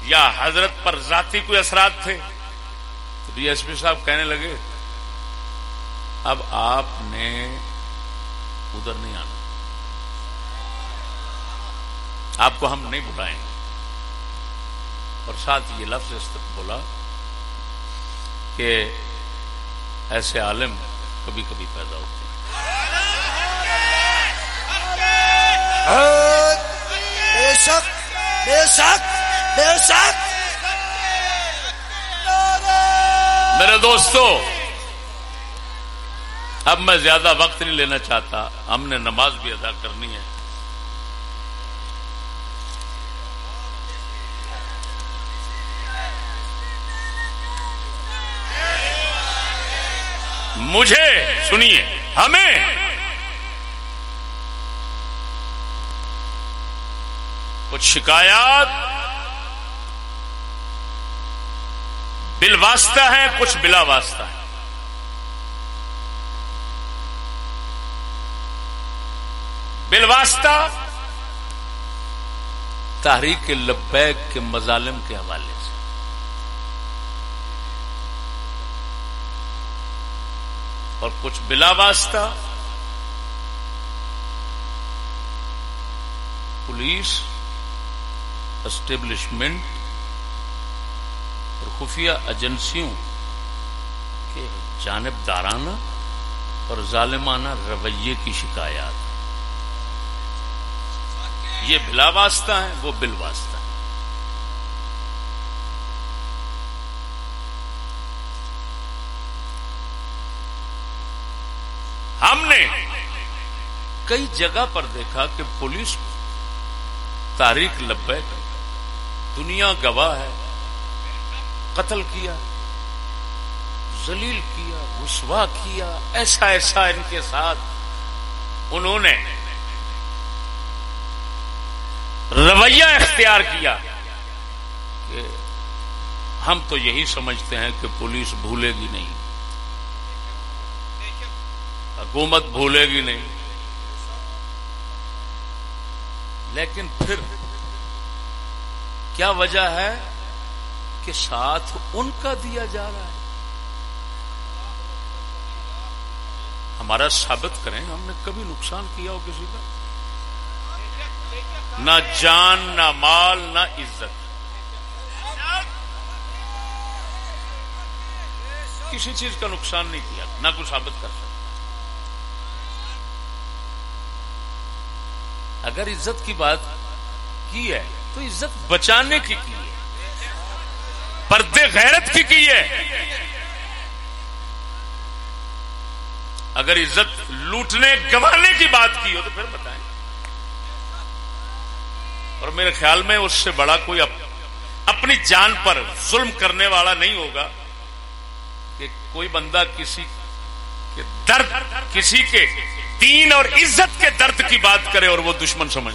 یا حضرت پر ذاتی کوئی اثرات تھے۔ تو ڈی ایس پی صاحب کہنے لگے، اب آپ نے ادھر نہیں آنا۔ آپ کو ہم نہیں بلائیں گے۔ اور ساتھ یہ لفظ اس تک بولا کہ ایسے عالم کبھی کبھی پیدا ہوتے بے شک بے شک بے شک۔ میرے دوستو، اب میں زیادہ وقت نہیں لینا چاہتا۔ ہم نے نماز بھی ادا کرنی ہے۔ مجھے سنیے، ہمیں۔ کچھ شکایات واسطہ ہے، کچھ بلا واسطہ ہے۔ بل واسطہ تحریک لبیک کے مظالم کے حوالے سے۔ اور کچھ بلا واسطہ پولیس، اسٹیبلشمنٹ اور خفیہ ایجنسیوں کے جانبدارانہ اور ظالمانہ رویے کی شکایات۔ یہ بلا واسطہ ہے وہ بل واسطہ ہے ہم نے کئی جگہ پر دیکھا کہ پولیس تاریخ لبے دنیا گواہ ہے۔ قتل کیا، ذلیل کیا، رسوا کیا، ایسا ایسا ان کے ساتھ انہوں نے رویہ اختیار کیا کہ ہم تو یہی سمجھتے ہیں کہ پولیس بھولے گی نہیں، حکومت بھولے گی نہیں۔ لیکن پھر کیا وجہ ہے؟ کہ ساتھ ان کا دیا جا رہا ہے۔ ہمارا ثابت کریں، ہم نے کبھی نقصان کیا ہو کسی کا؟ نہ جان، نہ مال، نہ عزت۔ کسی چیز کا نقصان نہیں کیا، نہ کچھ ثابت کر سکتا۔ اگر عزت کی بات کی ہے، تو عزت بچانے کی کی۔ پردے غیرت کی کی ہے؟ اگر عزت لوٹنے، گوانے کی بات کی ہو تو پھر بتائیں۔ اور میرے خیال میں اس سے بڑا کوئی اپنی جان پر ظلم کرنے والا نہیں ہوگا کہ کوئی بندہ کسی کے درد، کسی کے دین اور عزت کے درد کی بات کرے اور وہ دشمن سمجھ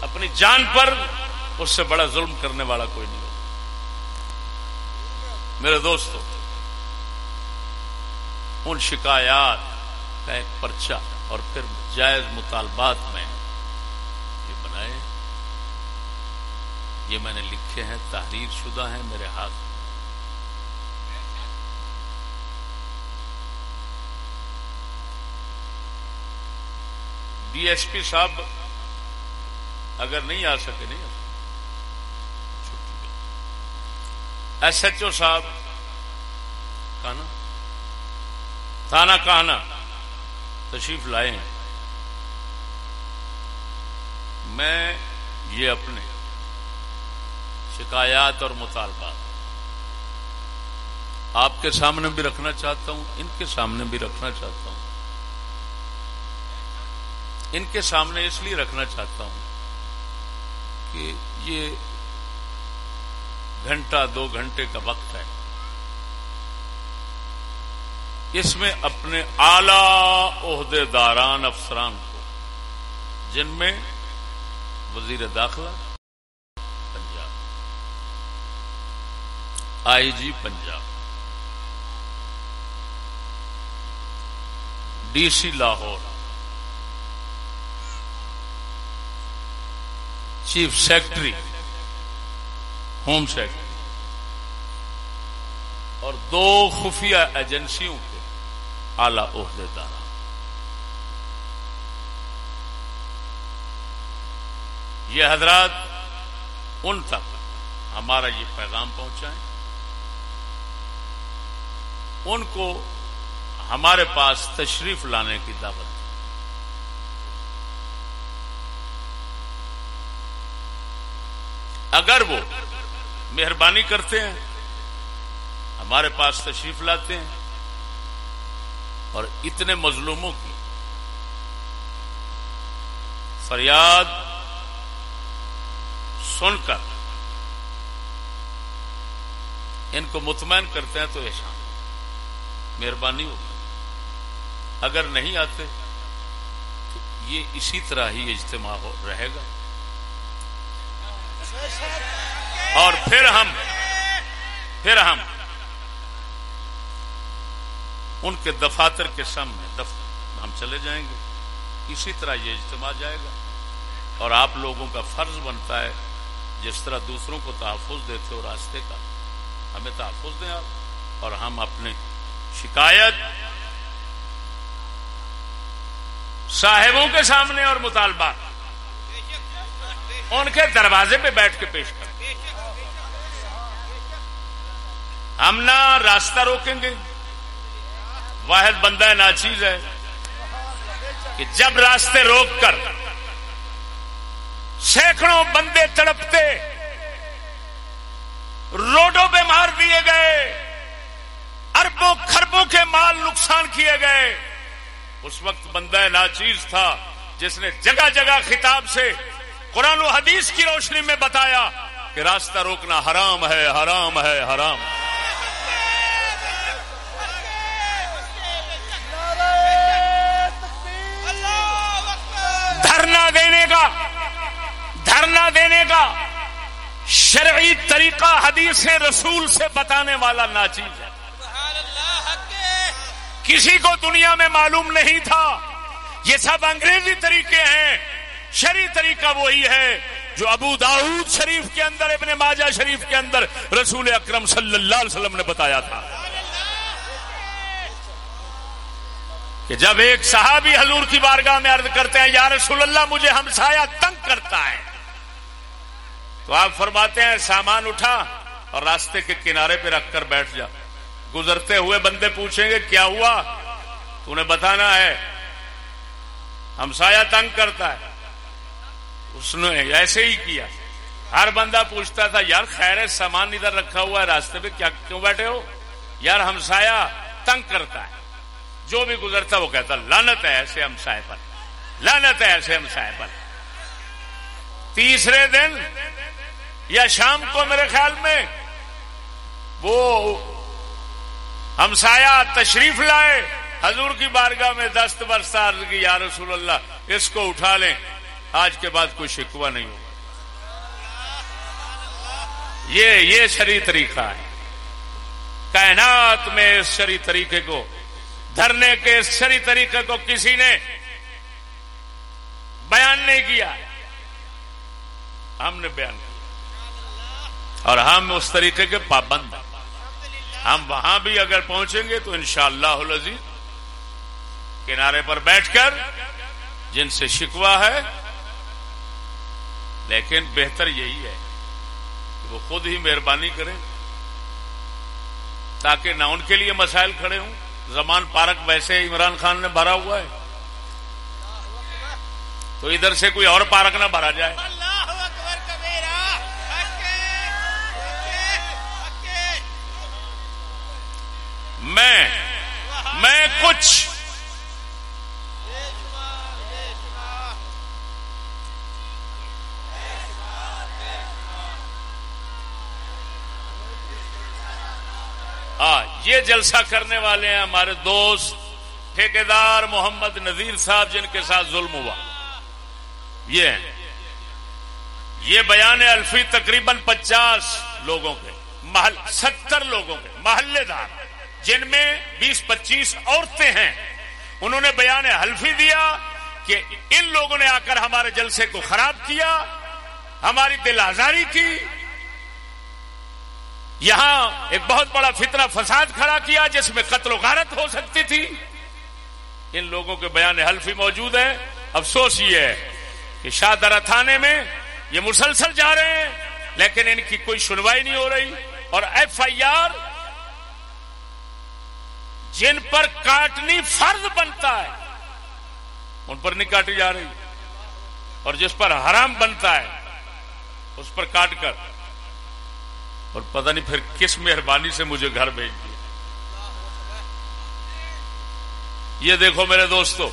اپنی جان پر اس سے بڑا ظلم کرنے والا کوئی نہیں ہوگا میرے دوستوں ان شکایات کا ایک پرچہ اور پھر جائز مطالبات میں یہ بنائے۔ یہ میں نے لکھے ہیں، تحریر شدہ ہیں میرے ہاتھ ڈی ایس پی صاحب اگر نہیں آ سکے، نہیں ایس ایچ او صاحب. کہنا تھانہ کہنا تشریف لائے ہیں. میں یہ اپنے شکایات اور مطالبات آپ کے سامنے بھی رکھنا چاہتا ہوں، ان کے سامنے بھی رکھنا چاہتا ہوں۔ ان کے سامنے اس لیے رکھنا چاہتا ہوں کہ یہ گھنٹہ دو گھنٹے کا وقت ہے۔ اس میں اپنے اعلی عہدے داران افسران کو، جن میں وزیر داخلہ، Punjab, I G Punjab, D C Lahore, chief secretary home secretary اور دو خفیہ ایجنسیوں کے اعلی عہدے دار یہ حضرات ان تک ہمارا یہ پیغام پہنچائیں۔ ان کو ہمارے پاس تشریف لانے کی دعوت اگر وہ مہربانی کرتے ہیں، ہمارے پاس تشریف لاتے ہیں، اور اتنے مظلوموں کی فریاد سن کر ان کو مطمئن کرتے ہیں تو احسان مہربانی ہوگی۔ اگر نہیں آتے تو یہ اسی طرح ہی اجتماع ہو رہے گا۔ اور پھر ہم پھر ہم ان کے دفاتر کے سامنے ہم چلے جائیں گے۔ اسی طرح یہ اجتماع جائے گا۔ اور آپ لوگوں کا فرض بنتا ہے، جس طرح دوسروں کو تحفظ دیتے ہو راستے کا۔ ہمیں تحفظ دیں آپ، اور ہم اپنے شکایت صاحبوں کے سامنے اور مطالبات ان کے دروازے پہ بیٹھ کے پیش کریں۔ ہم نہ راستہ روکیں گے۔ واحد بندہ ناچیز ہے۔ کہ جب راستے روک کر سینکڑوں بندے تڑپتے، روڈوں پہ مار دیے گئے، اربوں خربوں کے مال نقصان کیے گئے۔ اس وقت بندہ ناچیز تھا، جس نے جگہ جگہ خطاب سے قرآن و حدیث کی روشنی میں بتایا کہ راستہ روکنا حرام ہے حرام ہے، حرام۔ دھرنا کا، دھرنا دینے کا، شرعی طریقہ حدیث رسول سے بتانے والا ناچیز ہے۔ کسی کو دنیا میں معلوم نہیں تھا، یہ سب انگریزی طریقے ہیں۔ شری طریقہ وہی ہے جو ابو داود شریف کے اندر، ابن ماجہ شریف کے اندر رسول اکرم صلی اللہ علیہ وسلم نے بتایا تھا۔ کہ جب ایک صحابی حضور کی بارگاہ میں عرض کرتے ہیں، یا رسول اللہ، مجھے ہمسایا تنگ کرتا ہے۔ تو آپ فرماتے ہیں، سامان اٹھا اور راستے کے کنارے پہ رکھ کر بیٹھ جا۔ گزرتے ہوئے بندے پوچھیں گے، کیا ہوا؟ تو نے بتانا ہے ہمسایا تنگ کرتا ہے۔ اس نے ایسے ہی کیا۔ ہر بندہ پوچھتا تھا، یار، خیر ہے، سامان ادھر رکھا ہوا ہے، راستے پہ کیا کیوں بیٹھے ہو؟ یار ہمسایا تنگ کرتا ہے۔ جو بھی گزرتا وہ کہتا لانت ہے ایسے ہمسائے پر۔ لانت ہے ایسے ہمسائے پر۔ تیسرے دن یا شام کو میرے خیال میں وہ ہمسایا تشریف لائے۔ حضور کی بارگاہ میں دست برسہ کی، یا رسول اللہ، اس کو اٹھا لیں۔ آج کے بعد کوئی شکوا نہیں ہوگا۔ یہ یہ شری طریقہ ہے۔ کائنات میں اس شری طریقے کو دھرنے کے اس شری طریقے کو کسی نے بیان نہیں کیا۔ ہم نے بیان کیا۔ اور ہم اس طریقے کے پابند ہیں۔ ہم وہاں بھی اگر پہنچیں گے تو انشاءاللہ شاء اللہ کنارے پر بیٹھ کر جن سے شکوا ہے، لیکن بہتر یہی ہے کہ وہ خود ہی مہربانی کریں تاکہ نہ ان کے لیے مسائل کھڑے ہوں۔ زمان پارک ویسے عمران خان نے بھرا ہوا ہے۔ تو ادھر سے کوئی اور پارک نہ بھرا جائے۔ میں میں کچھ ہاں یہ جلسہ کرنے والے ہیں ہمارے دوست ٹھیکیدار محمد نذیر صاحب جن کے ساتھ ظلم ہوا۔ یہ ہیں۔ یہ بیان الفی تقریباً پچاس لوگوں کے، محل ستر لوگوں کے، محلے دار، جن میں بیس پچیس عورتیں ہیں۔ انہوں نے بیان حلفی دیا کہ ان لوگوں نے آ کر ہمارے جلسے کو خراب کیا، ہماری دل آزاری کی یہاں ایک بہت بڑا فتنہ فساد کھڑا کیا جس میں قتل و غارت ہو سکتی تھی۔ ان لوگوں کے بیان حلفی موجود ہیں۔ افسوس یہ ہے کہ شاہدرہ تھانے میں یہ مسلسل جا رہے ہیں، لیکن ان کی کوئی سنوائی نہیں ہو رہی۔ اور ایف آئی آر جن پر کاٹنی فرض بنتا ہے، ان پر نہیں کاٹی جا رہی۔ اور جس پر حرام بنتا ہے، اس پر کاٹ کر اور پتہ نہیں پھر کس مہربانی سے مجھے گھر بھیج دیا۔ یہ دیکھو میرے دوستو،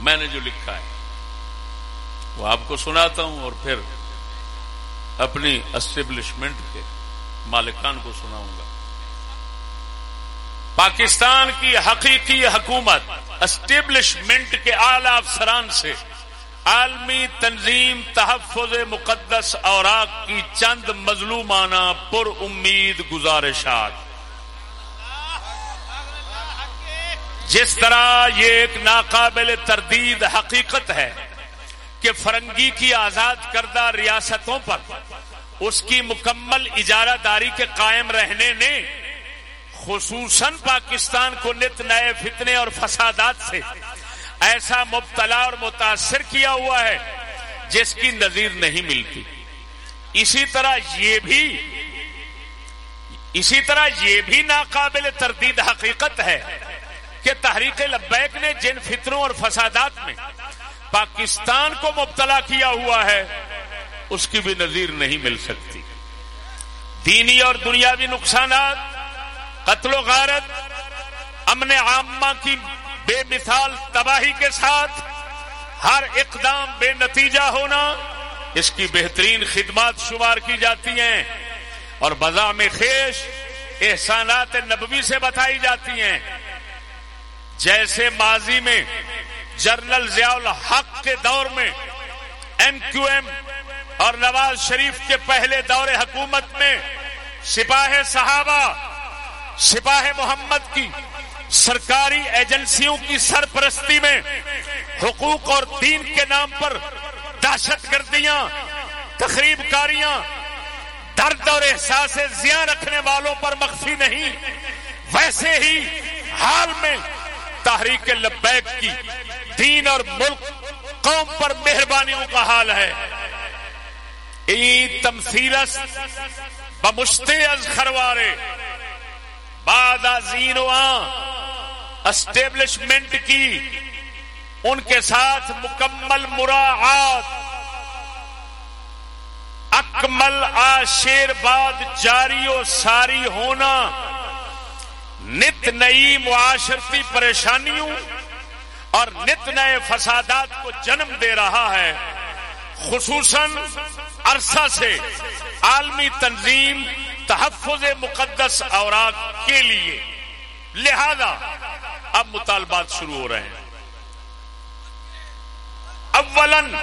میں نے جو لکھا ہے، وہ آپ کو سناتا ہوں اور پھر اپنی اسٹیبلشمنٹ کے مالکان کو سناؤں گا۔ پاکستان کی حقیقی حکومت اسٹیبلشمنٹ کے اعلی افسران سے عالمی تنظیم تحفظ مقدس اوراق کی چند مظلومانہ پر امید گزارشات جس طرح یہ ایک ناقابل تردید حقیقت ہے کہ فرنگی کی آزاد کردہ ریاستوں پر اس کی مکمل اجارہ داری کے قائم رہنے نے خصوصاً پاکستان کو نت نئے فتنے اور فسادات سے ایسا مبتلا اور متاثر کیا ہوا ہے جس کی نظیر نہیں ملتی۔ اسی طرح یہ بھی اسی طرح یہ بھی ناقابل تردید حقیقت ہے کہ تحریک لبیک نے جن فطروں اور فسادات میں پاکستان کو مبتلا کیا ہوا ہے، اس کی بھی نظیر نہیں مل سکتی۔ دینی اور دنیاوی نقصانات، قتل و غارت، امن عامہ کی بے مثال تباہی کے ساتھ ہر اقدام بے نتیجہ ہونا اس کی بہترین خدمات شمار کی جاتی ہیں اور بزا میں خیش احسانات نبوی سے بتائی جاتی ہیں۔ جیسے ماضی میں جنرل ضیاء الحق کے دور میں ایم کیو ایم اور نواز شریف کے پہلے دور حکومت میں سپاہ صحابہ، سپاہ محمد کی سرکاری ایجنسیوں کی سرپرستی میں حقوق اور دین کے نام پر دہشت گردیاں تقریب کاریاں، درد اور احساس زیاں رکھنے والوں پر مخفی نہیں، ویسے ہی حال میں تحریک لبیک کی دین اور ملک قوم پر مہربانیوں کا حال ہے۔ عید تمثیلس بمشتے از خروارے۔ بعد اسٹیبلشمنٹ کی۔ ان کے ساتھ مکمل مراعات۔ اکمل آشیر بعد جاری و ساری ہونا۔ نت نئی معاشرتی پریشانیوں اور نت نئے فسادات کو جنم دے رہا ہے۔ خصوصاً عرصہ سے عالمی تنظیم تحفظ مقدس اوراق کے لیے۔ لہذا اب مطالبات شروع ہو رہے ہیں۔ اولن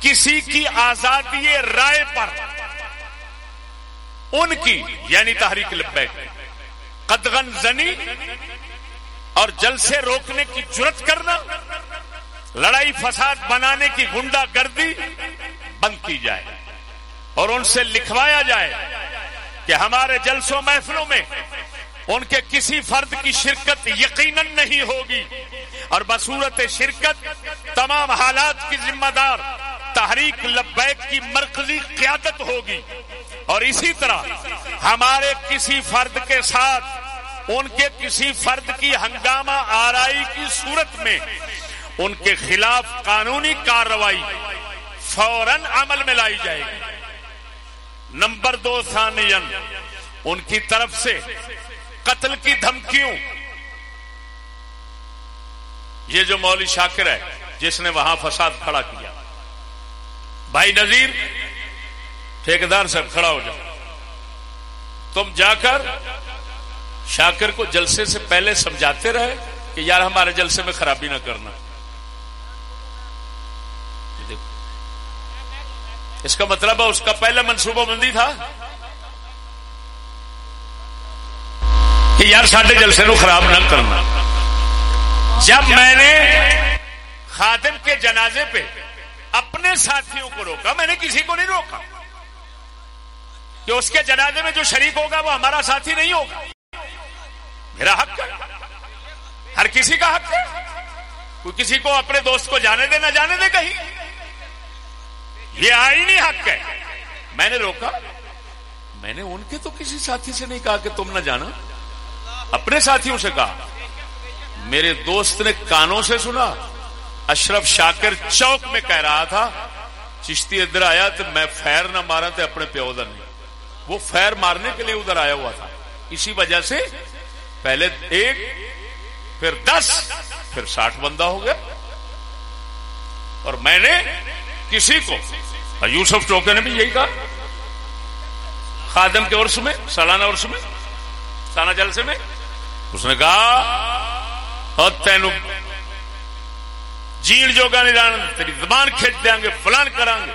کسی کی آزادی رائے پر ان کی یعنی تحریک لبیک، قدغن زنی اور جل سے روکنے کی جرت کرنا، لڑائی فساد بنانے کی گنڈا گردی بند کی جائے اور ان سے لکھوایا جائے کہ ہمارے جلسوں محفلوں میں ان کے کسی فرد کی شرکت یقیناً نہیں ہوگی اور بصورت شرکت تمام حالات کی ذمہ دار تحریک لبیک کی مرکزی قیادت ہوگی اور اسی طرح ہمارے کسی فرد کے ساتھ ان کے کسی فرد کی ہنگامہ آرائی کی صورت میں ان کے خلاف قانونی کارروائی فوراً عمل میں لائی جائے گی۔ نمبر دو ثانین ان کی طرف سے قتل کی دھمکیوں۔ یہ جو مولوی شاکر ہے، جس نے وہاں فساد کھڑا کیا۔ بھائی نذیر ٹھیکیدار صاحب کھڑا ہو جاؤ۔ تم جا کر شاکر کو جلسے سے پہلے سمجھاتے رہے کہ یار ہمارے جلسے میں خرابی نہ کرنا۔ اس کا مطلب ہے اس کا پہلا منصوبہ بندی تھا کہ یار ساڈے جلسے نو خراب نہ کرنا۔ جب میں نے خادم کے جنازے پہ اپنے ساتھیوں کو روکا، میں نے کسی کو نہیں روکا۔ کہ اس کے جنازے میں جو شریک ہوگا وہ ہمارا ساتھی نہیں ہوگا۔ میرا حق ہے۔ ہر کسی کا حق ہے۔ کوئی کسی کو اپنے دوست کو جانے دے نہ جانے دے کہیں۔ یہ آئینی حق ہے۔ میں نے روکا۔ میں نے ان کے تو کسی ساتھی سے نہیں کہا کہ تم نہ جانا۔ اپنے ساتھیوں سے کہا۔ میرے دوست نے کانوں سے سنا۔ اشرف شاکر چوک میں کہہ رہا تھا، چشتی ادھر آیا تو میں فیر نہ مارا تو اپنے پیو نہیں۔ وہ فیر مارنے کے لیے ادھر آیا ہوا تھا۔ اسی وجہ سے پہلے ایک، پھر دس، پھر ساٹھ بندہ ہو گیا۔ اور میں نے کسی کو یوسف ٹوکے نے بھی یہی کہا۔ خادم کے عرص میں، سالانہ عرص میں، سالانہ جلسے میں، اس نے کہا ہاں، تین جیڑ جوگا نہیں جان تیری زبان کھینچ دیں گے، فلان کریں گے۔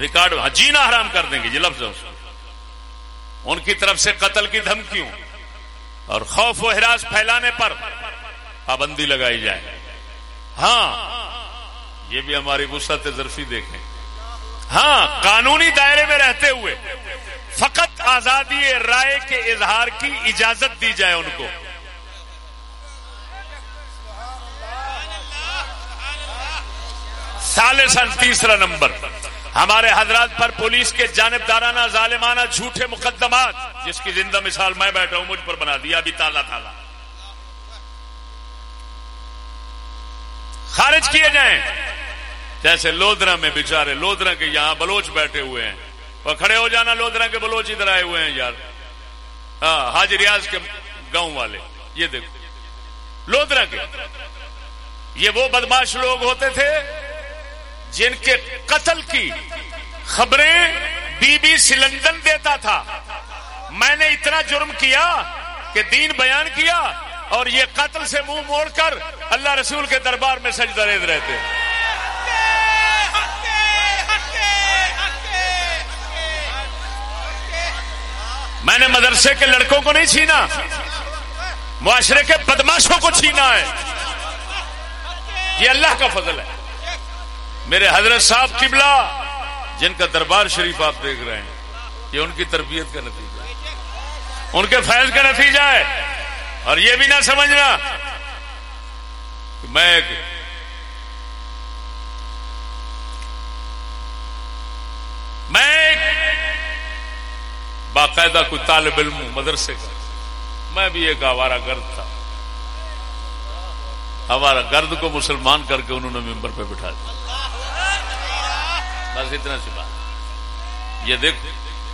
ریکارڈ جینا حرام کر دیں گے، یہ لفظ ان کی طرف سے قتل کی دھمکیوں اور خوف و ہراس پھیلانے پر پابندی لگائی جائے۔ ہاں یہ بھی ہماری وسعت ظرفی دیکھیں۔ ہاں قانونی دائرے میں رہتے ہوئے فقط آزادی رائے کے اظہار کی اجازت دی جائے ان کو۔ سال سن تیسرا نمبر۔ ہمارے حضرات پر پولیس کے جانبدارانہ ظالمانہ جھوٹے مقدمات، جس کی زندہ مثال میں بیٹھا ہوں، مجھ پر بنا دیا، ابھی تازہ تازہ خارج کیے جائیں۔ جیسے لودرا میں بےچارے لودرا کے یہاں بلوچ بیٹھے ہوئے ہیں۔ اور کھڑے ہو جانا لودرا کے بلوچ ادھر آئے ہوئے ہیں یار۔ ہاں حاج ریاض کے گاؤں والے، یہ دیکھو۔ لودرا کے۔ یہ وہ بدماش لوگ ہوتے تھے جن کے قتل کی خبریں بی بی سلندن دیتا تھا۔ میں نے اتنا جرم کیا کہ دین بیان کیا۔ اور یہ قتل سے منہ موڑ کر اللہ رسول کے دربار میں سجدہ ریز رہتے ہیں۔ میں نے مدرسے کے لڑکوں کو نہیں چھینا، معاشرے کے بدماشوں کو چھینا ہے۔ یہ اللہ کا فضل ہے۔ میرے حضرت صاحب قبلہ، جن کا دربار شریف آپ دیکھ رہے ہیں، یہ ان کی تربیت کا نتیجہ ہے۔ ان کے فیض کا نتیجہ ہے۔ اور یہ بھی نہ سمجھنا کہ میں ایک میں ایک باقاعدہ کوئی طالب علم ہوں مدرسے کا، میں بھی ایک آوارہ گرد تھا۔ ہمارا گرد کو مسلمان کر کے انہوں نے ممبر پہ بٹھا دیا۔ بس اتنا سی بات۔ یہ دیکھ،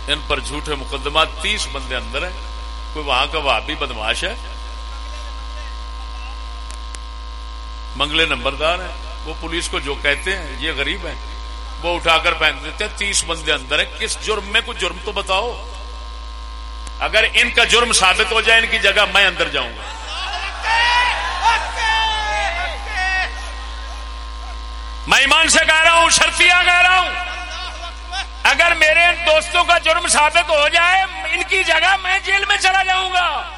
ان پر جھوٹے مقدمات تیس بندے اندر ہیں، کوئی وہاں کا وہ بھی بدماش ہے۔ منگلے نمبردار ہیں۔ وہ پولیس کو جو کہتے ہیں، یہ غریب ہیں۔ وہ اٹھا کر پھینک دیتے ہیں، تیس بندے اندر ہیں۔ کس جرم میں کچھ جرم تو بتاؤ۔ اگر ان کا جرم ثابت ہو جائے، ان کی جگہ میں اندر جاؤں گا۔ میں ایمان سے کہہ رہا ہوں شرطیا کہہ رہا ہوں۔ اگر میرے دوستوں کا جرم ثابت ہو جائے، ان کی جگہ میں جیل میں چلا جاؤں گا۔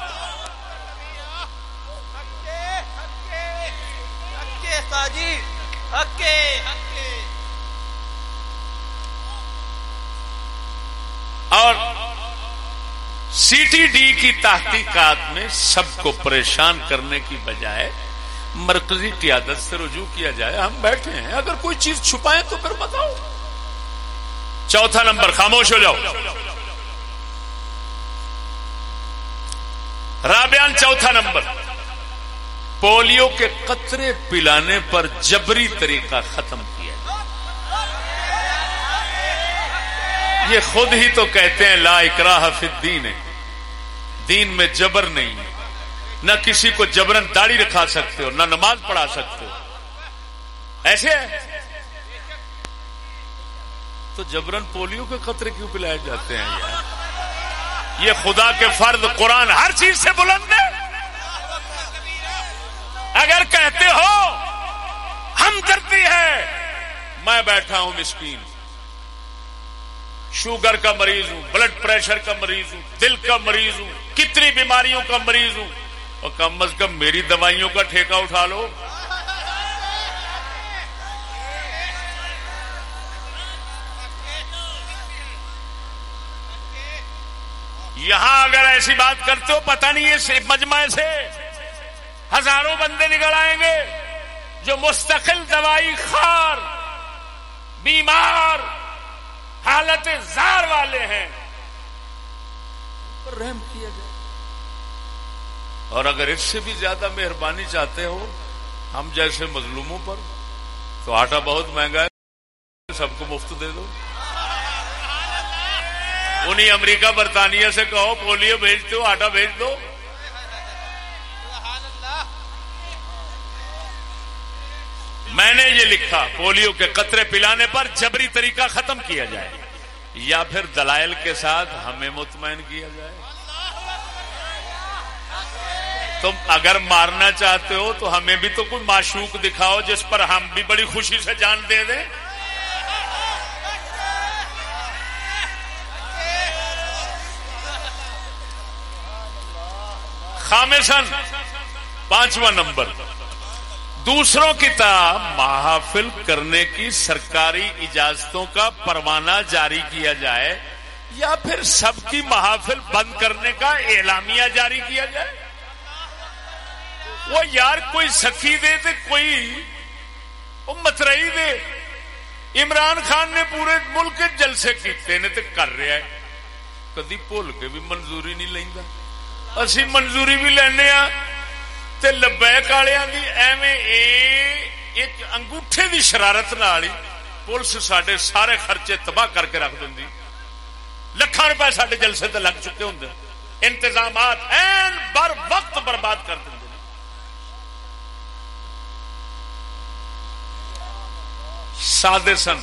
اور سی ٹی ڈی کی تحقیقات میں سب کو پریشان کرنے کی بجائے مرکزی قیادت سے رجوع کیا جائے۔ ہم بیٹھے ہیں۔ اگر کوئی چیز چھپائیں تو پھر بتاؤ۔ چوتھا نمبر، خاموش ہو جاؤ۔ رابیان چوتھا نمبر۔ پولیو کے قطرے پلانے پر جبری طریقہ ختم کیا۔ یہ خود ہی تو کہتے ہیں، لا اکراہ فی الدین۔ دین میں جبر نہیں ہے۔ نہ کسی کو جبرن داڑھی رکھا سکتے ہو، نہ نماز پڑھا سکتے ہو۔ ایسے ہے؟ تو جبرن پولیو کے خطرے کیوں پلائے جاتے ہیں؟ یار یہ خدا کے فرد قرآن ہر چیز سے بلند ہے۔ اگر کہتے ہو ہم کرتی ہے، میں بیٹھا ہوں مسکین۔ شوگر کا مریض ہوں، بلڈ پریشر کا مریض ہوں، دل کا مریض ہوں، کتنی بیماریوں کا مریض ہوں۔ اور کم از کم میری دوائیوں کا ٹھیکہ اٹھا لو۔ یہاں اگر ایسی بات کرتے ہو، پتہ نہیں ہے مجمع سے۔ ہزاروں بندے نکل آئیں گے جو مستقل دوائی خار بیمار حالت زار والے ہیں۔ رحم کیا جائے۔ اور اگر اس سے بھی زیادہ مہربانی چاہتے ہو ہم جیسے مظلوموں پر تو آٹا بہت مہنگا ہے سب کو مفت دے دو۔ انہیں امریکہ برطانیہ سے کہو پولیو بھیج دو آٹا بھیج دو۔ میں نے یہ لکھا، پولیو کے قطرے پلانے پر جبری طریقہ ختم کیا جائے یا پھر دلائل کے ساتھ ہمیں مطمئن کیا جائے۔ تم اگر مارنا چاہتے ہو تو ہمیں بھی تو کوئی معشوق دکھاؤ جس پر ہم بھی بڑی خوشی سے جان دے دیں۔ خامسن پانچواں نمبر۔ دوسروں کی طرح محافل کرنے کی سرکاری اجازتوں کا پروانہ جاری کیا جائے یا پھر سب کی محافل بند کرنے کا اعلامیہ جاری کیا جائے؟ وہ یار کوئی سخی دے تو کوئی وہ مترئی دے۔ عمران خان نے پورے ملک جلسے کیتے نے تو کر رہا ہے۔ کدی بھول کے بھی منظوری نہیں لینا اسی منظوری بھی لینے ہاں۔ تے لبیک والوں کی ایویں ایک انگوٹھے دی شرارت نال ہی پولیس سڈے سارے خرچے تباہ کر کے رکھ دیں لکھان روپے سڈے جلسے تے لگ چکے ہوں انتظامات این بر وقت برباد کر دیں سادے سن۔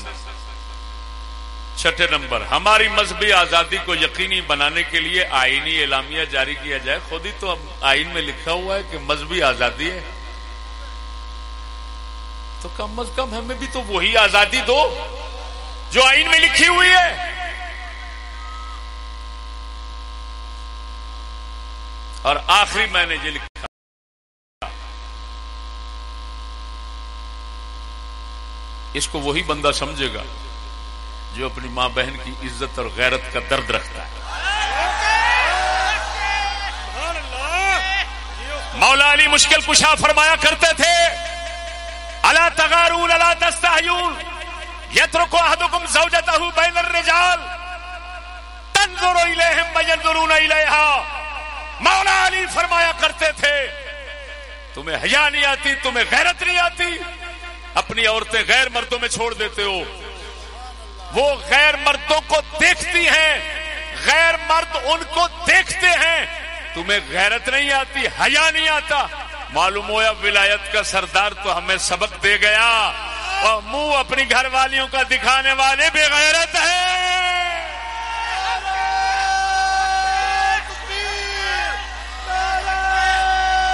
چھٹے نمبر، ہماری مذہبی آزادی کو یقینی بنانے کے لیے آئینی اعلامیہ جاری کیا جائے۔ خود ہی تو آئین میں لکھا ہوا ہے کہ مذہبی آزادی ہے۔ تو کم از کم ہمیں بھی تو وہی آزادی دو جو آئین میں لکھی ہوئی ہے۔ اور آخری میں نے یہ لکھا۔ اس کو وہی بندہ سمجھے گا۔ جو اپنی ماں بہن کی عزت اور غیرت کا درد رکھتا ہے۔ مولا علی مشکل کشا فرمایا کرتے تھے اللہ تغارون اللہ تستحیون، یترکو احدکم زوجتہو بین الرجال تنظر الیہم وینظرون الیہا۔ مولا علی فرمایا کرتے تھے، تمہیں حیا نہیں آتی، تمہیں غیرت نہیں آتی، اپنی عورتیں غیر مردوں میں چھوڑ دیتے ہو وہ غیر مردوں کو دیکھتی ہیں، غیر مرد ان کو دیکھتے ہیں۔ تمہیں غیرت نہیں آتی، حیا نہیں آتا۔ معلوم ہوا ولایت کا سردار تو ہمیں سبق دے گیا۔ اور منہ اپنی گھر والیوں کا دکھانے والے بے غیرت ہے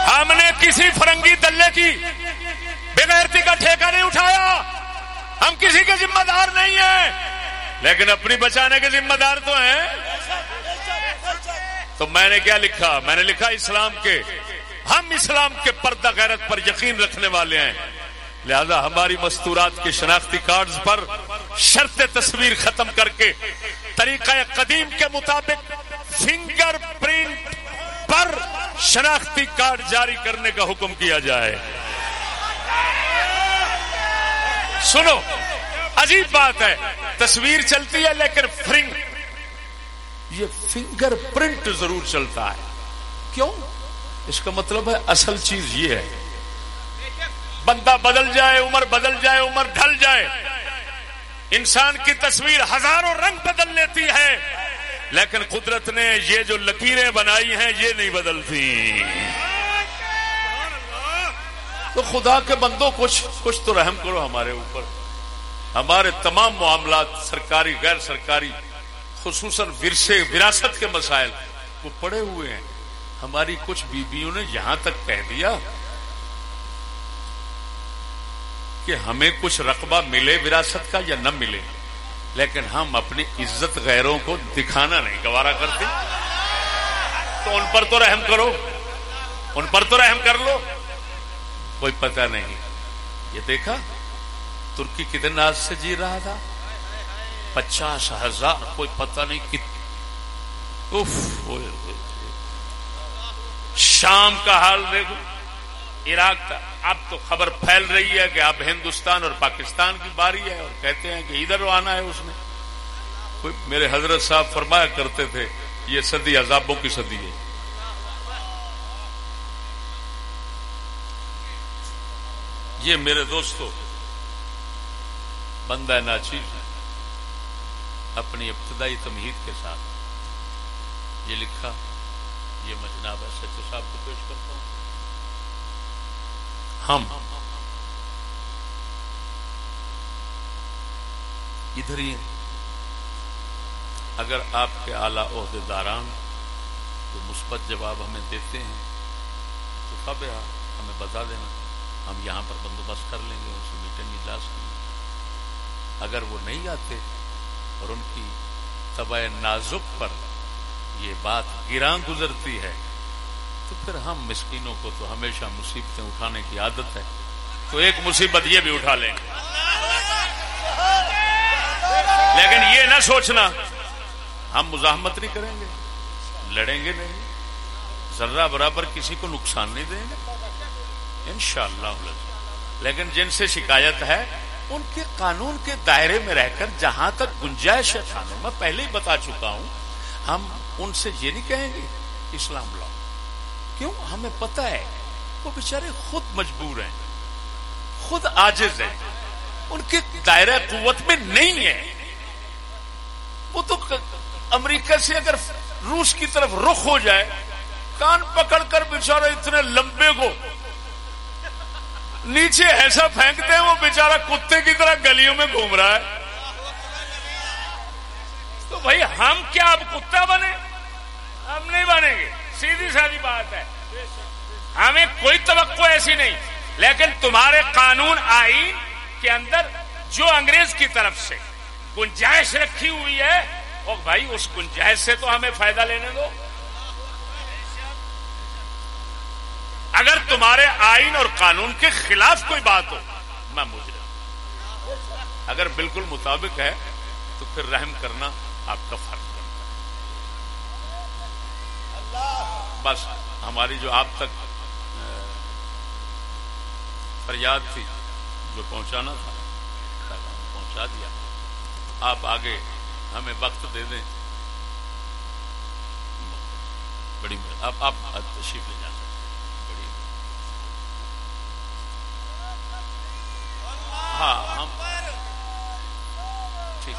ہم نے کسی فرنگی دلے کی بغیرتی کا ٹھیکہ نہیں اٹھایا۔ ہم کسی کے ذمہ دار نہیں ہیں۔ لیکن اپنی بچانے کے ذمہ دار تو ہیں۔ تو میں نے کیا لکھا؟ میں نے لکھا اسلام کے۔ ہم اسلام کے پردہ غیرت پر یقین رکھنے والے ہیں۔ لہذا ہماری مستورات کے شناختی کارڈز پر شرط تصویر ختم کر کے طریقہ قدیم کے مطابق فنگر پرنٹ پر شناختی کارڈ جاری کرنے کا حکم کیا جائے۔ سنو، عجیب بات ہے، تصویر چلتی ہے لیکن فرنگ یہ فنگر پرنٹ ضرور چلتا ہے۔ کیوں؟ اس کا مطلب ہے اصل چیز یہ ہے، بندہ بدل جائے، عمر بدل جائے، عمر ڈھل جائے۔ انسان کی تصویر ہزاروں رنگ بدل لیتی ہے، لیکن قدرت نے یہ جو لکیریں بنائی ہیں، یہ نہیں بدلتی۔ تو خدا کے بندوں کچھ کچھ تو رحم کرو ہمارے اوپر۔ ہمارے تمام معاملات سرکاری، غیر سرکاری، خصوصاً ورثے، وراثت کے مسائل، وہ پڑے ہوئے ہیں۔ ہماری کچھ بیویوں نے یہاں تک کہہ دیا کہ ہمیں کچھ رقبہ ملے وراثت کا یا نہ ملے۔ لیکن ہم اپنی عزت غیروں کو دکھانا نہیں گوارا کرتے۔ تو ان پر تو رحم کرو۔ ان پر تو رحم کر لو۔ کوئی پتہ نہیں۔ یہ دیکھا؟ ترکی کتنے ناز سے جی رہا تھا؟ پچاس ہزار، کوئی پتہ نہیں کت شام کا حال دیکھو۔ عراق کا۔ اب تو خبر پھیل رہی ہے کہ اب ہندوستان اور پاکستان کی باری ہے اور کہتے ہیں کہ ادھر آنا ہے اس نے۔ میرے حضرت صاحب فرمایا کرتے تھے، یہ صدی عذابوں کی صدی ہے۔ یہ میرے دوستو، بندہ ناچیز اپنی ابتدائی تمہید کے ساتھ یہ لکھا، یہ میں جناب سچے صاحب کو پیش کرتا ہوں۔ ہم ادھر ہی اگر آپ کے اعلی عہدے داران تو مثبت جواب ہمیں دیتے ہیں تو کب ہمیں بتا دینا۔ ہم یہاں پر بندوبست کر لیں گے، ان سے میٹنگ اجلاس کریں گے۔ اگر وہ نہیں آتے اور ان کی طبع نازک پر یہ بات گراں گزرتی ہے، تو پھر ہم مسکینوں کو تو ہمیشہ مصیبتیں اٹھانے کی عادت ہے۔ تو ایک مصیبت یہ بھی اٹھا لیں گے۔ لیکن یہ نہ سوچنا، ہم مزاحمت نہیں کریں گے، لڑیں گے نہیں۔ ذرہ برابر کسی کو نقصان نہیں دیں گے۔ انشاءاللہ اللہ لیکن جن سے شکایت ہے، ان کے قانون کے دائرے میں رہ کر جہاں تک گنجائش ہے قانون میں پہلے ہی بتا چکا ہوں، ہم ان سے یہ نہیں کہیں گے، اسلام لاؤ. کیوں؟ ہمیں پتا ہے، وہ بیچارے خود مجبور ہیں، خود آجز ہیں، ان کے دائرہ قوت میں نہیں ہے. وہ تو امریکہ سے اگر روس کی طرف رخ ہو جائے، کان پکڑ کر بےچارا اتنے لمبے کو نیچے ایسا پھینکتے ہیں وہ بےچارا کتے کی طرح گلیوں میں گھوم رہا ہے۔ تو بھائی ہم کیا اب کتا بنے؟ ہم نہیں بنیں گے۔ سیدھی سادی بات ہے۔ ہمیں کوئی توقع ایسی نہیں۔ لیکن تمہارے قانون آئین کے اندر جو انگریز کی طرف سے گنجائش رکھی ہوئی ہے، اور بھائی اس گنجائش سے تو ہمیں فائدہ لینے دو۔ اگر تمہارے آئین اور قانون کے خلاف کوئی بات ہو، میں مجرم اگر بالکل مطابق ہے، تو پھر رحم کرنا آپ کا فرض بنتا ہے۔ بس ہماری جو آپ تک فریاد تھی، جو پہنچانا تھا، پہنچا دیا۔ آپ آگے ہمیں وقت دے دیں۔ بڑی آپ آپ تشریف لے جا سکتے بڑی ہاں ہم ٹھیک۔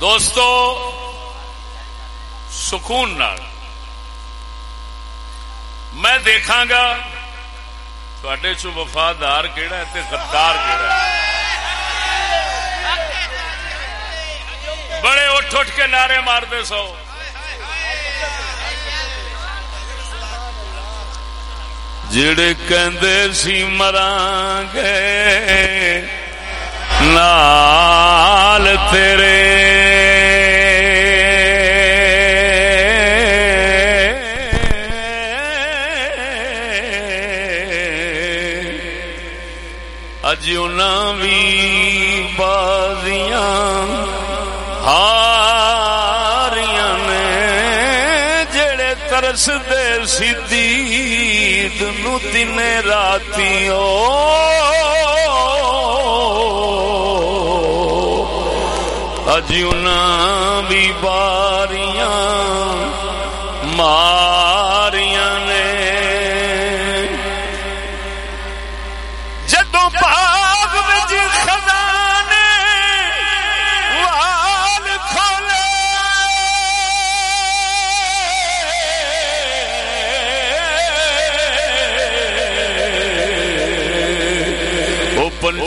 دوستو سکون نال۔ میں دیکھا گا۔ تھوڑے چ وفادار کہڑا ہے غدار کہڑا ہے؟ بڑے اٹھ اٹھ کے نعرے مارتے سو۔ جڑے کہندے سی مران گے نال تیرے ترس دے سی نو دن راتی اج بھی باریاں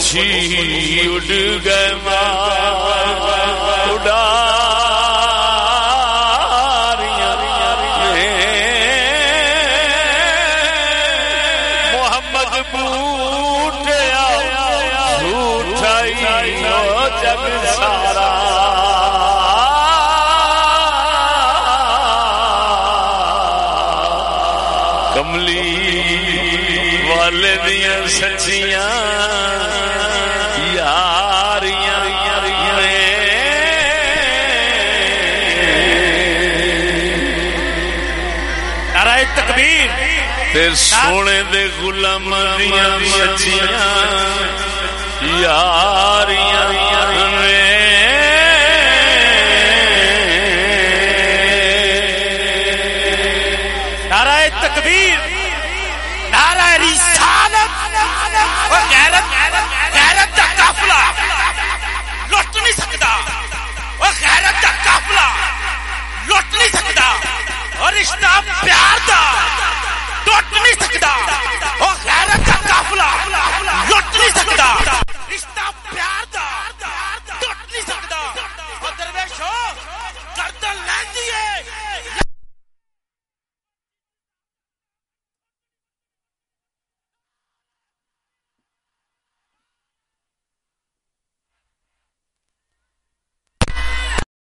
وہ پنچھی اڈ گئے اڈا محمد سونے دے غلام دیاں یاریاں غیرت لٹ نہیں سکتا اور غیرت کا قافلہ لٹ نہیں اور رشتہ پیار Stop. Stop.